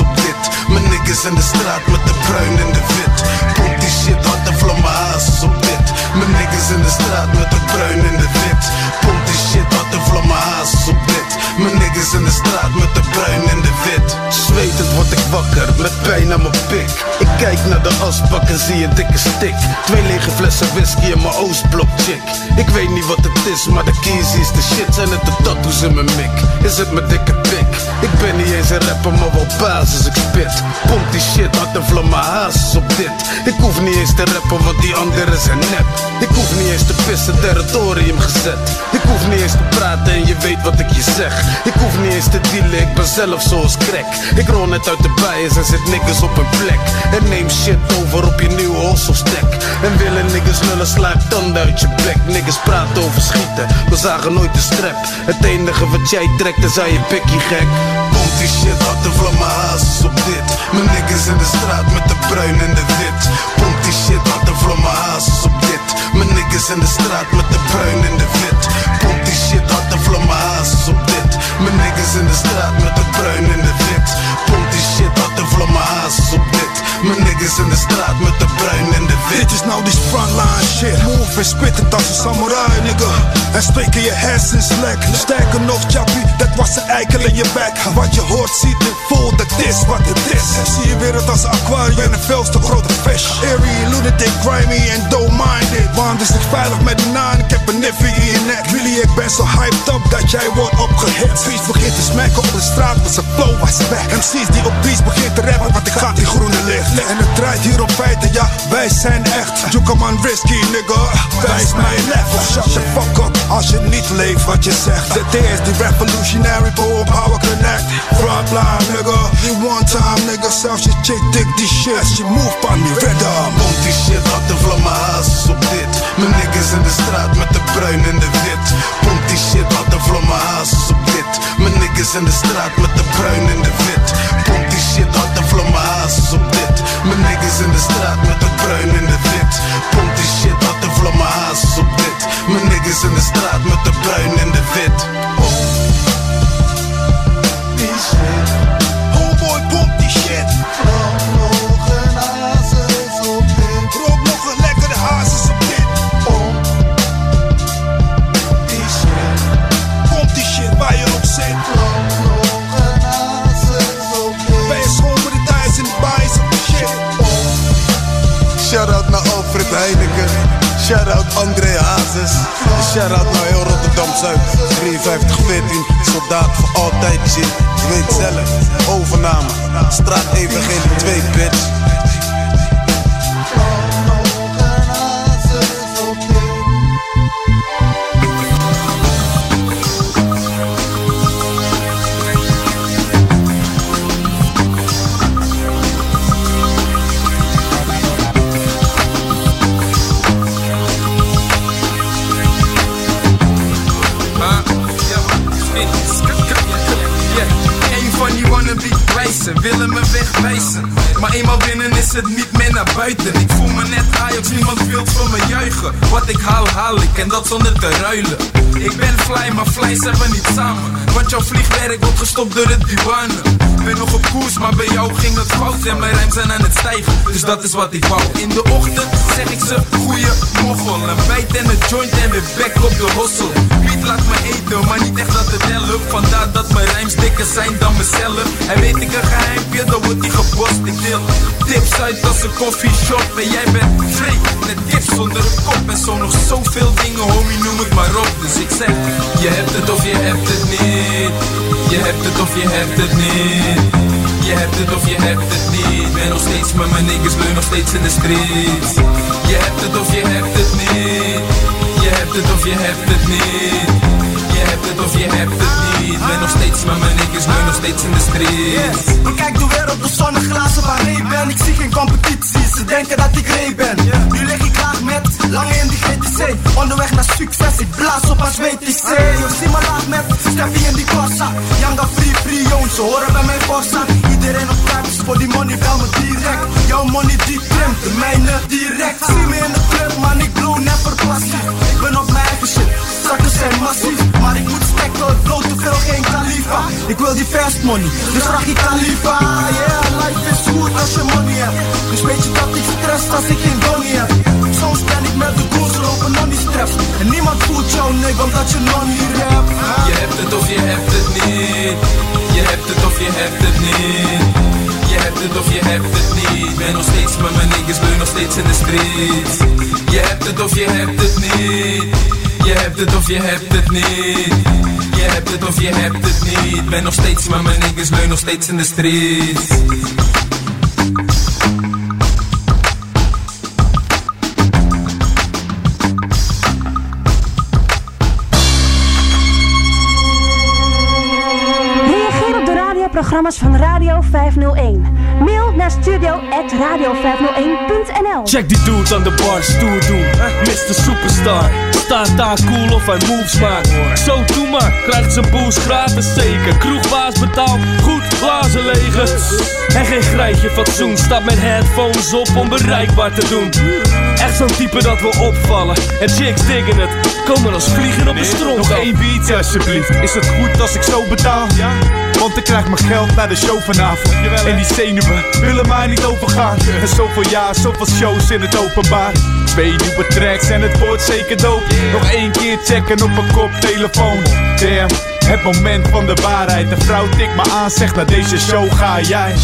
op dit. Mijn niggas in de straat met de bruin en de wit. Pomp die shit, had een vlamme op dit. Mijn niggas in de straat met de bruin en de wit. Pomp die shit, had een vlamme op dit. Mijn niggas in de straat met de bruin en de wakker met pijn aan mijn pik. Ik kijk naar de asbak en zie een dikke stick. Twee lege flessen whisky en mijn Oostblok chick. Ik weet niet wat het is, maar de keys is de shit. Zijn het de tattoos in mijn mik? Is het mijn dikke pik? Ik ben niet eens een rapper, maar wel baas als ik spit. Pomp die shit uit een vlamme haas op dit. Ik hoef niet eens te rappen, want die anderen zijn nep. Ik hoef niet eens te pissen, territorium gezet. Ik hoef niet eens te praten en je weet wat ik je zeg. Ik hoef niet eens te dealen, ik ben zelf zoals crack. Ik rol net uit de bias en zit niggas op een plek. En neem shit over op je nieuwe hosselstack. En willen niggas lullen, sla ik tanden uit je bek. Niggas praten over schieten, we zagen nooit de strep. Het enige wat jij trekt is aan je pikkie gek. Pomp die shit, had de vlamme haas op dit. Mijn niggas in de straat met de bruin en de wit. Pomp die shit, had de vlamme haas op dit. Mijn niggas in de straat met de bruin en de wit. Pomp die shit, had de vlamme haas op dit. Mijn niggas in de straat met de bruin en de wit. Pomp die shit, had de vlamme haas op dit. Mijn niggas in de straat met de bruin en de wit. Dit is nou die frontline shit. Move en spitten als een samurai, nigga. En spreken je hersens lek. Sterker nog, Chappie, dat was een eikel in je bek. Wat je hoort, ziet en voelt, dat is wat het is. Zie je wereld als een aquarium en een veel te grote vis. Eerie, lunatic, grimy en don't mind it. Want is niet veilig met die naan, ik heb een niffie in je nek. Willy, ik ben zo hyped up dat jij wordt opgehit. Beast begint te smacken op de straat, met zijn flow was weg. MC's die op beast begint te rappen, want ik ga die groene licht. En het draait hier om feiten, ja, wij zijn echt. Jukaman risky, nigga, wij is mijn level. Shut the fuck up, als je niet leeft wat je zegt. Dit is die revolutionary power power connect. Frontline, nigga, you one time, nigga, zelfs je chick dik die shit. As je move on me, rhythm. Pomp die shit, had de vlamme haas op dit. Mijn niggas in de straat met de bruin en de wit. Pomp die shit, had de vlamme haas op dit. Mijn niggas in de straat met de bruin en de wit. Shit, had de vlamme haas op dit. Mijn niggas in de straat met de bruin en de wit. Pomp die shit, had de vlamme haas op dit. Mijn niggas in de straat met de bruin en de wit. Die shit. Shout-out André Hazes. Shout-out naar heel Rotterdam-Zuid. 5314, soldaat voor altijd shit. Je weet zelf, overname. Straat Evangelie 2, bitch. Maar eenmaal binnen is het niet meer naar buiten. Ik voel me net Ajax, niemand wil voor me juichen. Wat ik haal, haal ik en dat zonder te ruilen. Ik ben fly, maar fly zijn we niet samen. Want jouw vliegwerk wordt gestopt door het douane. Ben nog op koers, maar bij jou ging het fout. En mijn rijm zijn aan het stijgen, dus dat is wat ik wou. In de ochtend zeg ik ze goeie moggel. Een bijt en een joint en weer back op de hossel. Piet laat me eten, maar niet echt dat het helpt. Vandaar dat mijn rijms dikker zijn dan mezelf. En weet ik een geheimpje, dan wordt die gebost. Ik deel tips uit als een koffieshop. En jij bent freak, met tips zonder een kop. En zo nog zoveel dingen, homie, noem het maar op. Dus ik zeg, je hebt het of je hebt het niet. Je hebt het of je hebt het niet. Je hebt het of je hebt het niet. Ben nog steeds met mijn niggas, leun nog steeds in de streets. Je hebt het of je hebt het niet. Je hebt het of je hebt het niet. Hebt het of je hebt het niet. Ben nog steeds met mijn niggas, leun nog steeds in de streets. Ik kijk de wereld door zonneglazen waar ik ben. Ik zie geen competitie, ze denken dat ik ree ben. Nu lig ik laag met lange in die GTC. Onderweg naar succes, ik blaas op als WTC. Je zie me laag met Steffi in die Corsa. Yanga free, free, jongens, ze horen bij mijn Forza. Iedereen op campus voor die money, bel me direct. Jouw money die klimt, de mijne direct. Zie me in de club, man, ik blow never passief. Ik ben op mijn eigen shit, zijn massief. Maar ik moet stekken, bloot te veel, geen kalifa. Ik wil die fast money, dus vraag ik kalifa. Yeah, life is goed als je money hebt. Dus weet je dat ik stress als ik geen donnie heb. Soms ben ik met de goons lopen non die stress. En niemand voelt jou nigga omdat je non niet rap. Je hebt het of je hebt het niet. Je hebt het of je hebt het niet. Je hebt het of je hebt het niet. Ben nog steeds met mijn niggas, ben nog steeds in de streets. Je hebt het of je hebt het niet. Je hebt het of je hebt het niet. Je hebt het of je hebt het niet. Ben nog steeds met mijn niggas, ben nog steeds in de streets. Reageer op de radioprogramma's van Radio 501. Mail naar studio.radio501.nl Check die dude aan de bar, stoer doen. Mr. Superstar. Staat daar cool of hij moves maakt. Zo doe maar, krijgt zijn boost gratis zeker. Kroegbaas betaalt, goed glazen legen. En geen grijtje fatsoen, staat met headphones op om bereikbaar te doen. Echt zo'n type dat we opvallen. En chicks diggen het, komen als vliegen op de stront. Nog één biertje alsjeblieft. Is het goed als ik zo betaal? Ja. Want ik krijg mijn geld naar de show vanavond. En die zenuwen willen mij niet overgaan. En zoveel jaar, zoveel shows in het openbaar. Twee nieuwe tracks en het wordt zeker dope. Nog één keer checken op een koptelefoon. Damn, het moment van de waarheid. De vrouw tikt me aan, zegt naar deze show ga jij.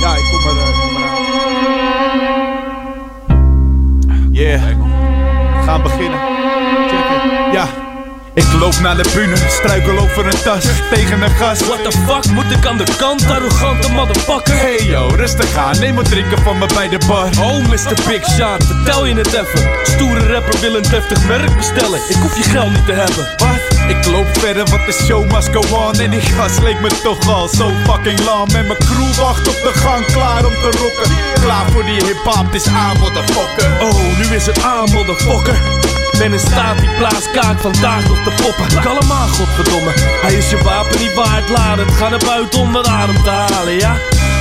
Ja, ik kom maar, eh, kom maar aan. Yeah, we gaan beginnen. Ik loop naar de bühne, struikel over een tas tegen een gast. What the fuck, moet ik aan de kant, arrogante motherfucker? Hey yo, rustig aan, neem wat drinken van me bij de bar. Oh, Mr. Big Shot, vertel je het even. Stoere rapper wil een deftig merk bestellen. Ik hoef je geld niet te hebben. Wat? Ik loop verder, want de show must go on. En die gast leek me toch al zo fucking lam. En mijn crew wacht op de gang, klaar om te rocken. Klaar voor die hip-hop, het is aan, motherfucker. Oh, nu is het aan, motherfucker. Ben in staat die plaaskaart vandaag nog te poppen. Kalm aan, godverdomme. Hij is je wapen niet waard, laat. Ga naar buiten om adem te halen, ja?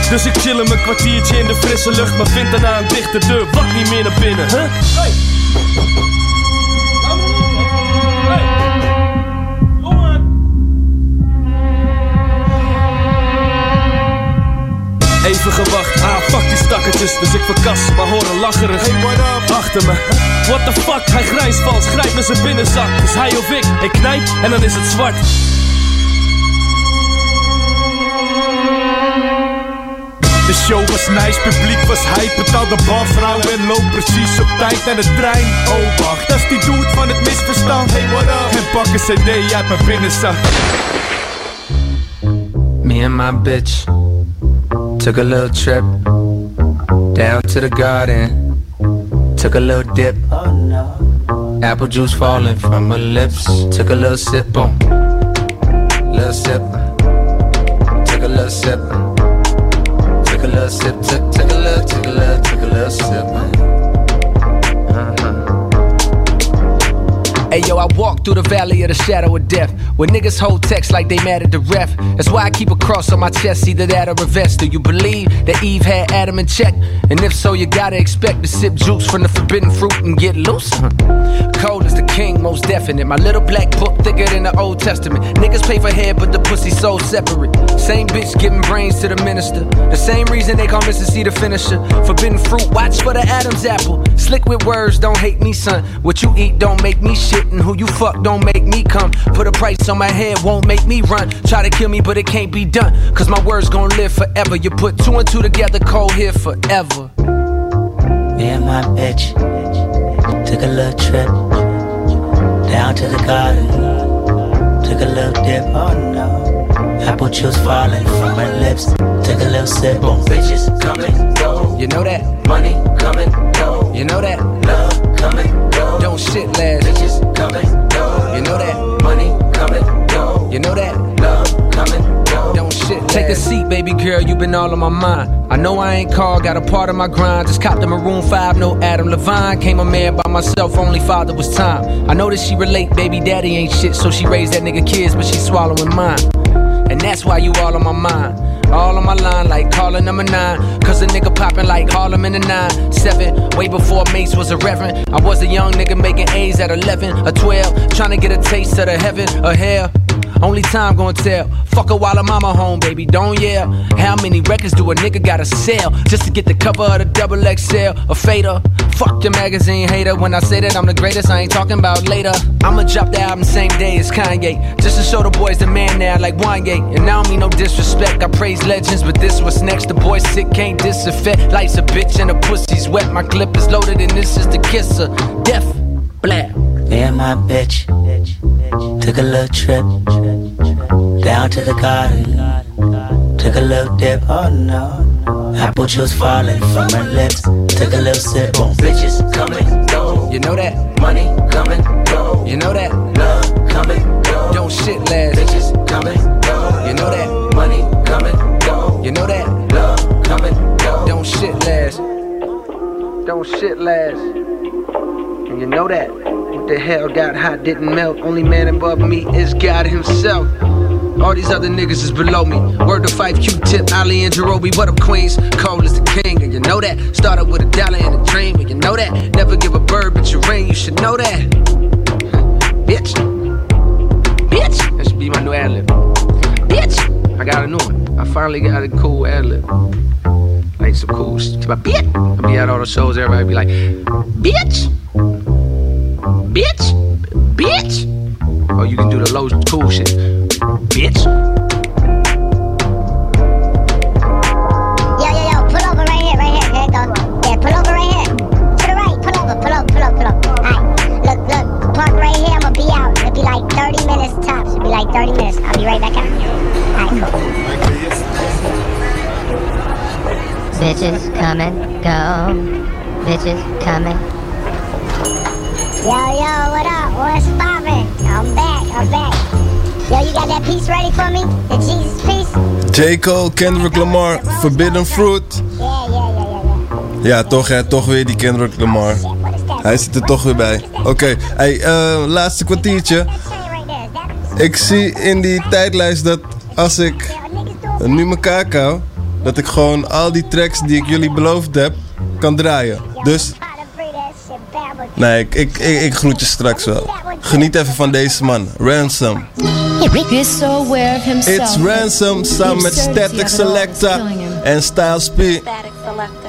Dus ik chill een kwartiertje in de frisse lucht. Maar vind daarna een dichte deur, wat niet meer naar binnen, hè? Hey. Even gewacht, ah fuck die stakkertjes. Dus ik verkas, maar hoor een lacherig. Hey what up, achter me. What the fuck, hij grijst vals, grijpt naar zijn binnenzak. Is hij of ik, ik knijp en dan is het zwart. De show was nice, publiek was hype, betaalde barvrouw en loop precies op tijd naar de trein. Oh wacht, dat is die dude van het misverstand. Hey what up? En pak een cd uit mijn binnenzak. Me and my bitch took a little trip down to the garden. Took a little dip. Apple juice falling from her lips. Took a little sip on. Little sip. Took a little sip. Took a little sip. Took, took a little, took a little, took a little sip. Hey yo, I walk through the valley of the shadow of death. Where niggas hold text like they mad at the ref. That's why I keep a cross on my chest, either that or a vest. Do you believe that Eve had Adam in check? And if so, you gotta expect to sip juice from the forbidden fruit and get loose. Cole is the king, most definite. My little black book thicker than the Old Testament. Niggas pay for head, but the pussy so separate. Same bitch giving brains to the minister. The same reason they call Mr. C the finisher. Forbidden fruit, watch for the Adam's apple. Slick with words, don't hate me, son. What you eat don't make me shit, and who you fuck don't make me come. Put a price on my head, won't make me run. Try to kill me, but it can't be done. Cause my words gon' live forever. You put two and two together, cold here forever. Me and my bitch took a little trip down to the garden. Took a little dip, oh no. Apple juice falling from my lips. Took a little sip. Boom, bitches come and go. You know that? Money coming, go. You know that? Love come Don't shit last. Bitches come and go. You know that? Money come and go. You know that? Love come and go. Don't shit. Take a seat, baby girl, you been all on my mind. I know I ain't called, got a part of my grind. Just copped the Maroon 5, no Adam Levine. Came a man by myself, only father was time. I know that she relate, baby daddy ain't shit, so she raised that nigga kids, but she swallowing mine. And that's why you all on my mind. All on my line, like calling number nine. Cause a nigga popping like Harlem in the nine. Seven, way before Mace was a reverend. I was a young nigga making A's at 11 or 12. Trying to get a taste of the heaven or hell. Only time gonna tell. Fuck her while her mama home, baby. Don't yell. How many records do a nigga gotta sell just to get the cover of the double XL? A fader. Fuck your magazine hater. When I say that I'm the greatest, I ain't talking about later. I'ma drop the album same day as Kanye. Just to show the boys the man now, like Wanye. And I don't mean no disrespect. I praise legends, but this what's next. The boy sick, can't disaffect. Life's a bitch and the pussy's wet. My clip is loaded, and this is the kisser. Death. Blah. And my bitch took a little trip down to the garden. Took a little dip, oh no. Apple juice falling from her lips. Took a little sip. Boom, bitches coming, go. You know that? Money coming, go. You know that? Love coming, go. Don't shit last. Bitches come and go. You know that? Money come and go. You know that? Love come and go. Don't shit last. Don't shit last. And you know that? The hell got hot didn't melt. Only man above me is God Himself. All these other niggas is below me. Word to Phife, Q-Tip, Ali and Jarobi. What up, Queens? Cole is the king, and you know that. Started with a dollar and a dream, and you know that. Never give a bird but your ring, you should know that. Bitch. Bitch. That should be my new ad lib. Bitch. I got a new one. I finally got a cool ad lib. Like some cool shit. Bitch. I'll be at all the shows, everybody be like, bitch. Bitch. Bitch. Oh, you can do the low cool shit. Bitch. Yo, yo, yo, pull over right here, right here. Here it go. Yeah, pull over right here. To the right, pull over, pull over, pull over, pull over. Alright, look, look, park right here. I'm gonna be out. It'll be like 30 minutes tops. It'll be like 30 minutes. I'll be right back out. Alright, cool. Bitches come and go. Bitches coming. Yo, yo, what up? What's poppin'? I'm back, I'm back. Yo, you got that piece ready for me? The Jesus piece? J. Cole, Kendrick Lamar, Forbidden Fruit. Yeah, yeah, yeah, yeah. Ja, toch hè, toch weer die Kendrick Lamar. Hij zit er toch weer bij. Oké, hey, eh, laatste kwartiertje. Ik zie in die tijdlijst dat als ik nu mijn kaak hou, dat ik gewoon al die tracks die ik jullie beloofd heb, kan draaien. Dus, nee, ik, ik, ik, ik groet je straks wel. Geniet even van deze man, Ransom. It's Ransom samen met Static Selector en Styles P.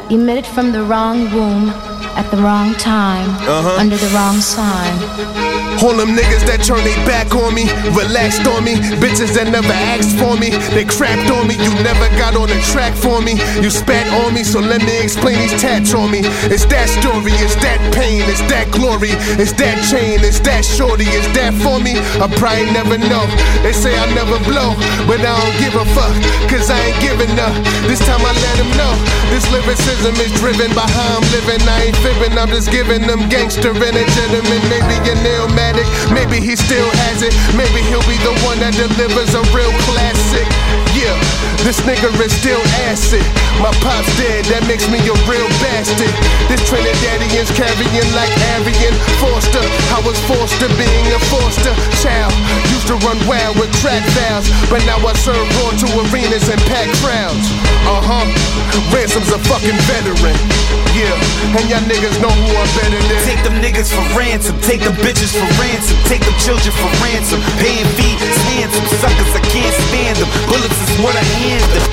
Emitted from the wrong womb at the wrong time, Uh-huh. under the wrong sign. All them niggas that turn their back on me, relaxed on me, bitches that never asked for me, they crapped on me, you never got on the track for me, you spat on me, so let me explain these tats on me. It's that story, it's that pain, it's that glory, it's that chain, it's that shorty, it's that for me, I probably never know. They say I never blow, but I don't give a fuck, cause I ain't giving up. This time I let them know, this lyricism is driven by how I'm living, I ain't fibbing, I'm just giving them gangster and gentleman, maybe a maybe he still has it, maybe he'll be the one that delivers a real classic. Yeah, This nigga is still acid. My pop's dead, that makes me a real bastard. This Trinidadian's carrying like Arian Foster. I was forced to being a foster child. Used to run wild with crack valves, but now I serve raw to arenas and pack crowds. Uh huh. Ransom's a fucking veteran. Yeah, and y'all niggas know who I'm better than. Take them niggas for ransom, take them bitches for ransom, take them children for ransom. Paying fees, handsome suckers, I can't stand them. Bullets is what I hand them.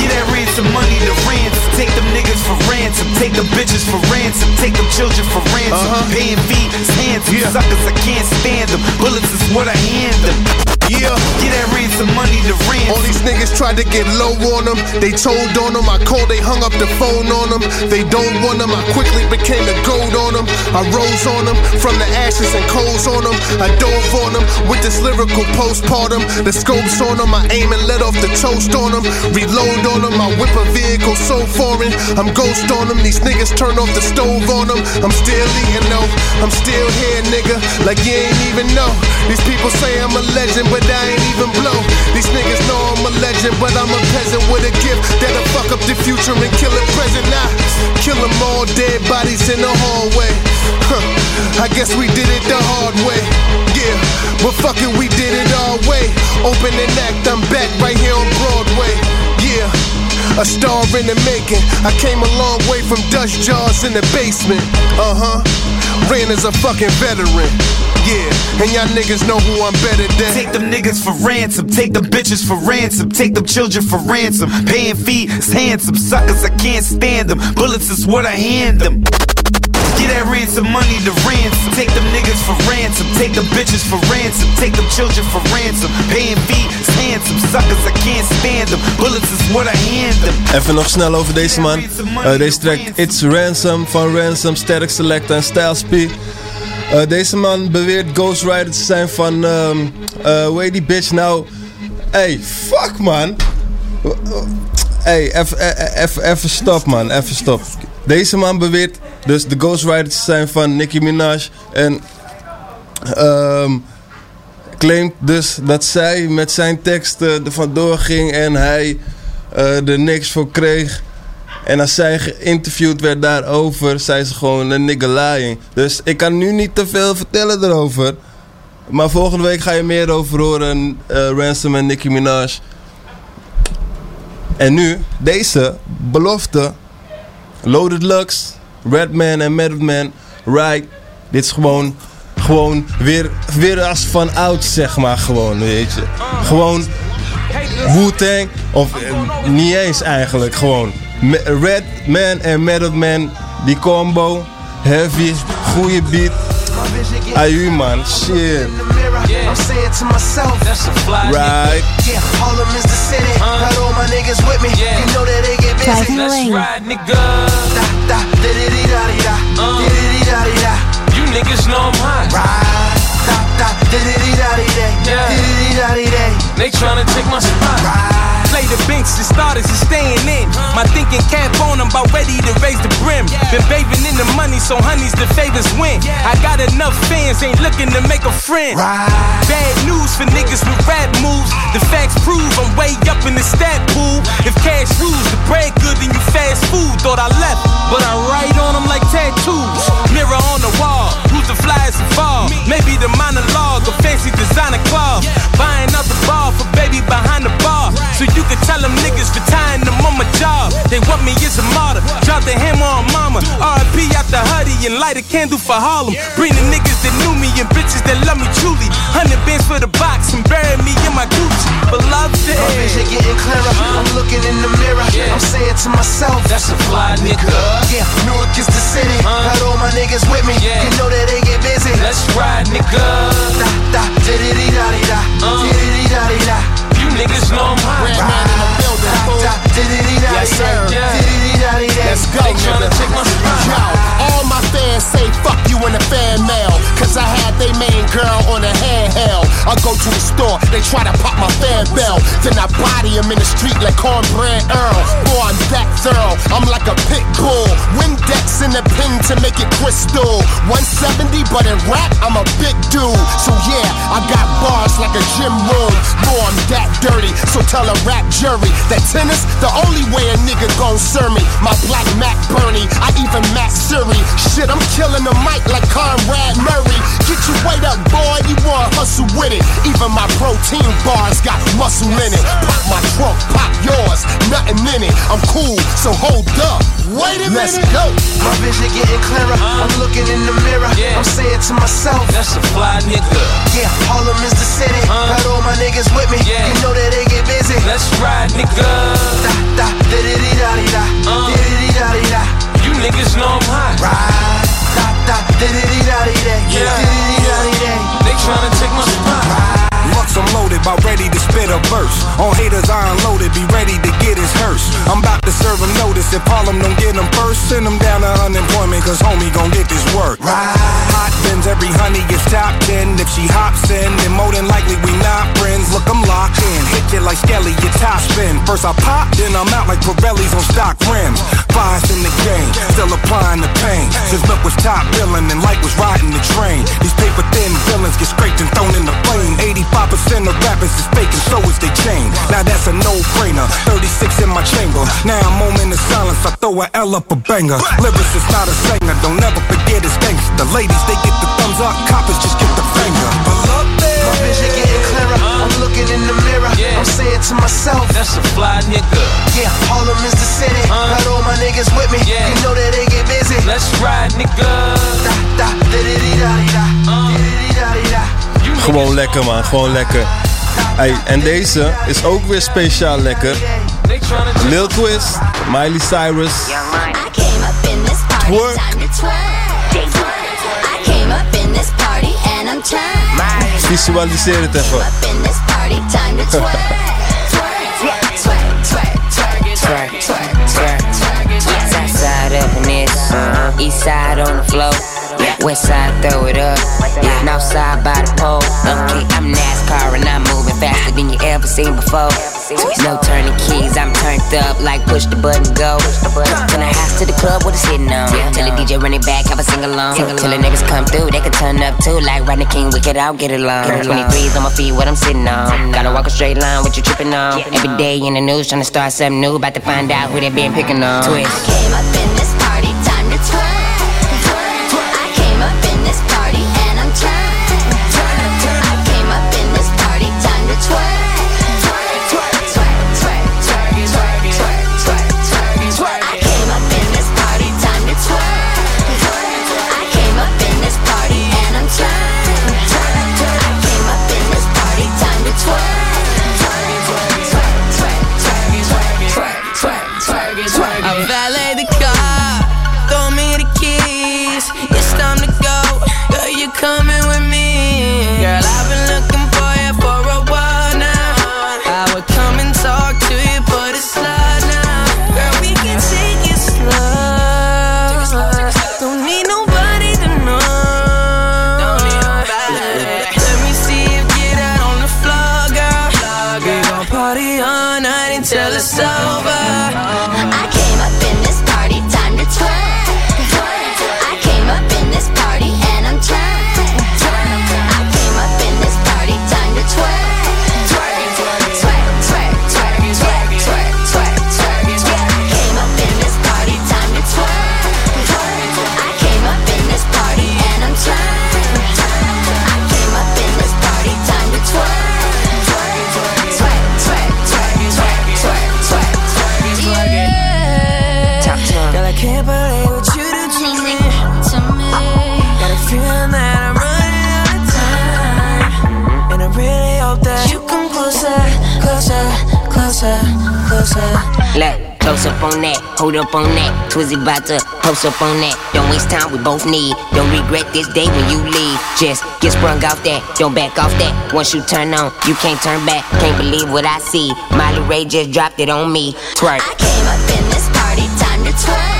Get that ransom money to ransom. Take them niggas for ransom. Take them bitches for ransom. Take them children for ransom. Uh-huh. Paying fees, handsome suckers, I can't stand them. Bullets is what I hand them. Yeah. Get that ransom money to ransom. All these niggas tried to get low on them. They told on them. I called, they hung up the phone on them. They don't want them. I quickly became the gold on them. I rose on them from the ashes and coals on them. I dove on them with this lyrical postpartum. The scopes on them. I aim and let off the toast on them. Reload on them. I whip a vehicle so foreign. I'm ghost on them. These niggas turn off the stove on them. I'm still eating though. I'm still here, nigga. Like you ain't even know. These people say I'm a legend, but I ain't even blow. These niggas know I'm a legend, but I'm a peasant with a gift that'll fuck up the future and kill the present. Nah, kill them all, dead bodies in the hallway. Huh, I guess we did it the hard way. Yeah, but fuck it, we did it our way. Open and act, I'm back right here on Broadway. Yeah. A star in the making. I came a long way from dust jars in the basement. Uh huh. Ran as a fucking veteran. Yeah, and y'all niggas know who I'm better than. Take them niggas for ransom, take them bitches for ransom, take them children for ransom. Paying fees, handsome suckers, I can't stand them. Bullets is what I hand them. Get that ransom money to ransom. Take them niggas for ransom. Take them bitches for ransom. Take them children for ransom. Paying fees, handsome suckers, I can't stand them. Bullets is what I hand them. Even nog snel over deze man. Eh, deze track It's Ransom van Ransom, Sterk Selecta en Styles P. Eh, deze man beweert Ghost Rider te zijn van, ehm eh, hoe heet die bitch nou? Hey, fuck man. Hey, even- eh, even stop man, even stop. Deze man beweert dus de Ghost Rider te zijn van Nicki Minaj. En ehm claimt dus dat zij met zijn teksten er vandoor ging en hij eh, er niks voor kreeg. En als zij geïnterviewd werd daarover, zei ze gewoon een lying. Dus ik kan nu niet te veel vertellen erover. Maar volgende week ga je meer over horen, eh, Ransom en Nicki Minaj. En nu, deze belofte. Loaded Lux, Redman en Method Man, Right. Dit is gewoon, gewoon weer, weer als van oud, zeg maar, gewoon, weet je. Gewoon Wu-Tang, of eh, niet eens eigenlijk, gewoon. Redman en Method Man, die combo, heavy, goede beat. Ayu man, shit. I'm saying to myself, that's a fly Right. Yeah, Harlem is the city. Got all my niggas with me. You know that they get busy. Driving Let's lane. ride, nigga. Da, da, da, di, di, da, di, da. Da, di, da. You niggas know I'm hot. Ride. Da, da, da, da. Da, da. They tryna take my spot. Play the bench, the starters is staying in. My thinking cap on, I'm about ready to raise the brim. Been bathing in the money, so honeys the favors win. I got enough fans, ain't looking to make a friend. Bad news for niggas with rap moves. The facts prove I'm way up in the stat pool. If cash rules, the bread good, then you fast food. Thought I left, but I write on them like tattoos. Mirror on the wall, who's the flyest of all? Maybe the monologue, a fancy designer club. Buying out the bar for baby behind the bar. So you can tell them niggas for tying them on my job. They want me as a martyr. Drop the hammer on mama. RP out the hoodie and light a candle for Harlem. Bring the niggas that knew me and bitches that love me truly. Hundred bands for the box and bury me in my Gucci. But love dead. My vision getting clearer. I'm looking in the mirror. I'm saying to myself, That's a fly nigga. Yeah, Newark is the city. Got all my niggas with me. You know that get busy. Let's ride, nigga. Da, da, da, di, da. Di, di, di, da, da. You niggas know I'm hot. Redman in the building, fool. Da, da, Yes, sir. da. Da, da. Let's go, They tryna take my spot. Fans say fuck you in the fan mail. Cause I had they main girl on a handheld. I go to the store, they try to pop my fan bell. Then I body him in the street like cornbread Earl. Boy, I'm that thorough, I'm like a pit bull. Windex in the pin to make it crystal. 170, but in rap, I'm a big dude. So yeah, I got bars like a gym room. Boy, I'm that dirty, so tell a rap jury that tennis, the only way a nigga gon' serve me. My black Mac Bernie, I even Mac Siri. Shit, I'm killing the mic like Conrad Murray. Get your weight up, boy, you wanna hustle with it. Even my protein bars got muscle in it. Pop my trunk, pop yours, nothing in it. I'm cool, so hold up. Wait a Let's minute. go. My vision getting clearer. I'm looking in the mirror. I'm saying to myself, That's a fly nigga. Yeah, Harlem is the city. Got all my niggas with me. You know that they get busy. Let's ride, nigga. Da da da di di da di da. Di di di da di uh. da. You niggas know I'm hot. Ride. They tryna take my spot. Ready to spit a verse. On haters, I unloaded, be ready to get his hearse. I'm about to serve him notice. If Harlem don't get him first, send him down to unemployment, cause homie gon' get this work. Right Hot bins, every honey gets top 10. If she hops in, then more than likely we not friends. Look, I'm locked in. Hit you like Skelly, your top spin. First I pop, then I'm out like Pirelli's on stock rims. Fives in the game, still applying the pain. Since Milk was top billing and Light was riding the train. These paper thin villains get scraped and thrown in the flame. 85% of rappers is fake and so is they chain. Now that's a no-brainer. 36 in my chamber. Now I'm moment of silence. I throw a L up a banger. Lyrics is not a singer. Don't ever forget it's gangsta. The ladies they get the thumbs up. Coppers just get the finger. Looking in the mirror. I'm saying to myself, That's a fly nigga. Yeah, Harlem is the city. Got all my niggas with me. Yeah. You know that they get busy. Let's ride, nigga. Da da da di di da di da. Di di di da di da. Uh. Gewoon lekker man, gewoon lekker. Hey, en deze is ook weer speciaal lekker. Lil Twist, Miley Cyrus. Twerk. I came up in this party and I'm trying. Visualiseer het even. In this party, time to twerk. Twerk, twerk, twerk, twerk, twerk, twerk, twerk. South side up in this, east side on the floor. West side throw it up, north side by the pole. Okay, I'm NASCAR and I'm moving faster than you ever seen before. No turning keys, I'm turned up like push the button go. From the house to the club, what it's hitting on. Tell the DJ run it back, have a sing along. Till the niggas come through, they can turn up too. Like Rodney King, we get out, get along. 23s on my feet, what I'm sitting on. Gotta walk a straight line, what you tripping on. Every day in the news, trying to start something new. About to find out who they been picking on. Twist. Came up in this party, time to twerk. Close up on that, hold up on that. Twizzy bout to post up on that. Don't waste time, we both need. Don't regret this day when you leave. Just get sprung off that, don't back off that. Once you turn on, you can't turn back. Can't believe what I see. Miley Ray just dropped it on me. Twerk. I came up in this party, time to twerk.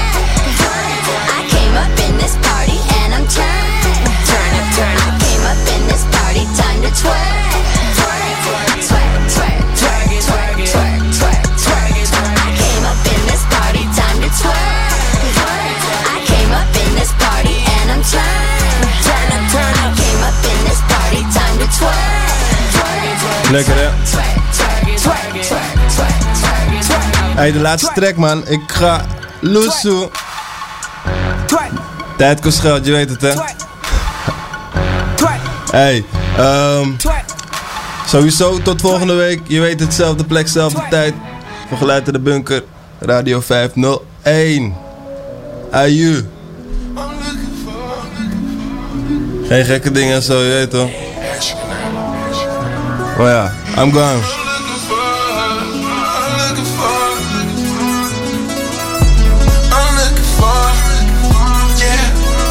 Lekker hè? Hey, de laatste track man. Ik ga loesoe. Tijd kost geld, je weet het hè? Hey, ehm sowieso tot volgende week. Je weet hetzelfde plek, zelfde tijd. Voor Geluid in de Bunker, Radio 501. Aju. Geen gekke dingen en zo, je weet toch? Oh yeah, I'm gone.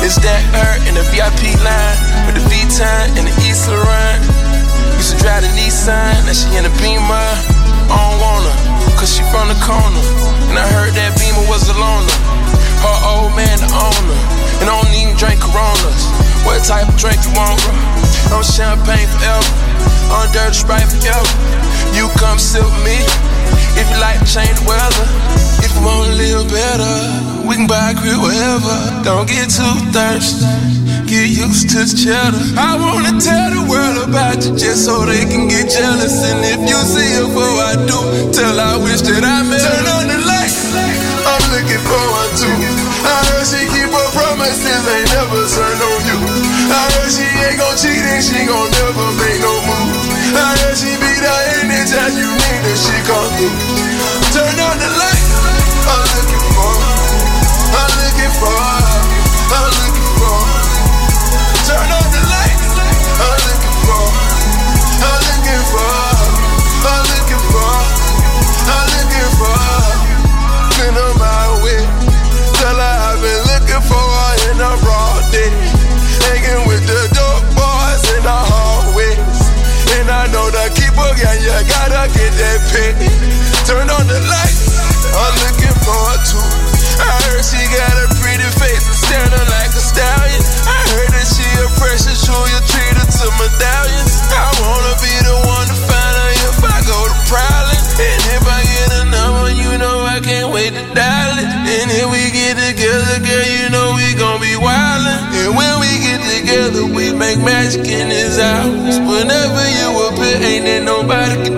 It's that her in the VIP line with the V-Time and the East. Used to drive the Nissan, now she in Beamer. I don't want cause she from the corner. And I heard that Beamer was a loner. Her old man the owner. And I don't even drink Coronas. What type of drink you want, bro? I'm champagne forever. I'm dirty Sprite forever. You come sit with me. If you like to change the weather. If you wanna live better, we can buy a crib wherever. Don't get too thirsty. Get used to the cheddar. I wanna tell the world about you just so they can get jealous. And if you see her before I do, tell I wish that I met Turn on the light. I'm looking for one too. I heard she keep her promises, ain't never turn on you. I heard she ain't gon' cheat and she gon' never make no move. I heard she be there anytime you need her, she come through. Turn on the light. I'm looking for, I'm looking for, I'm looking Turn on the light. I'm looking for her too. I heard she got a pretty face and standing like a stallion. I heard that she a precious jewel, you treat her to medallions. I wanna be the one to find her if I go to prowling. And if I get a number, you know I can't wait to dial it. And if we get together, girl, you know we gon' be wildin'. And when we get together, we make magic in this house. Whenever you appear, ain't there nobody can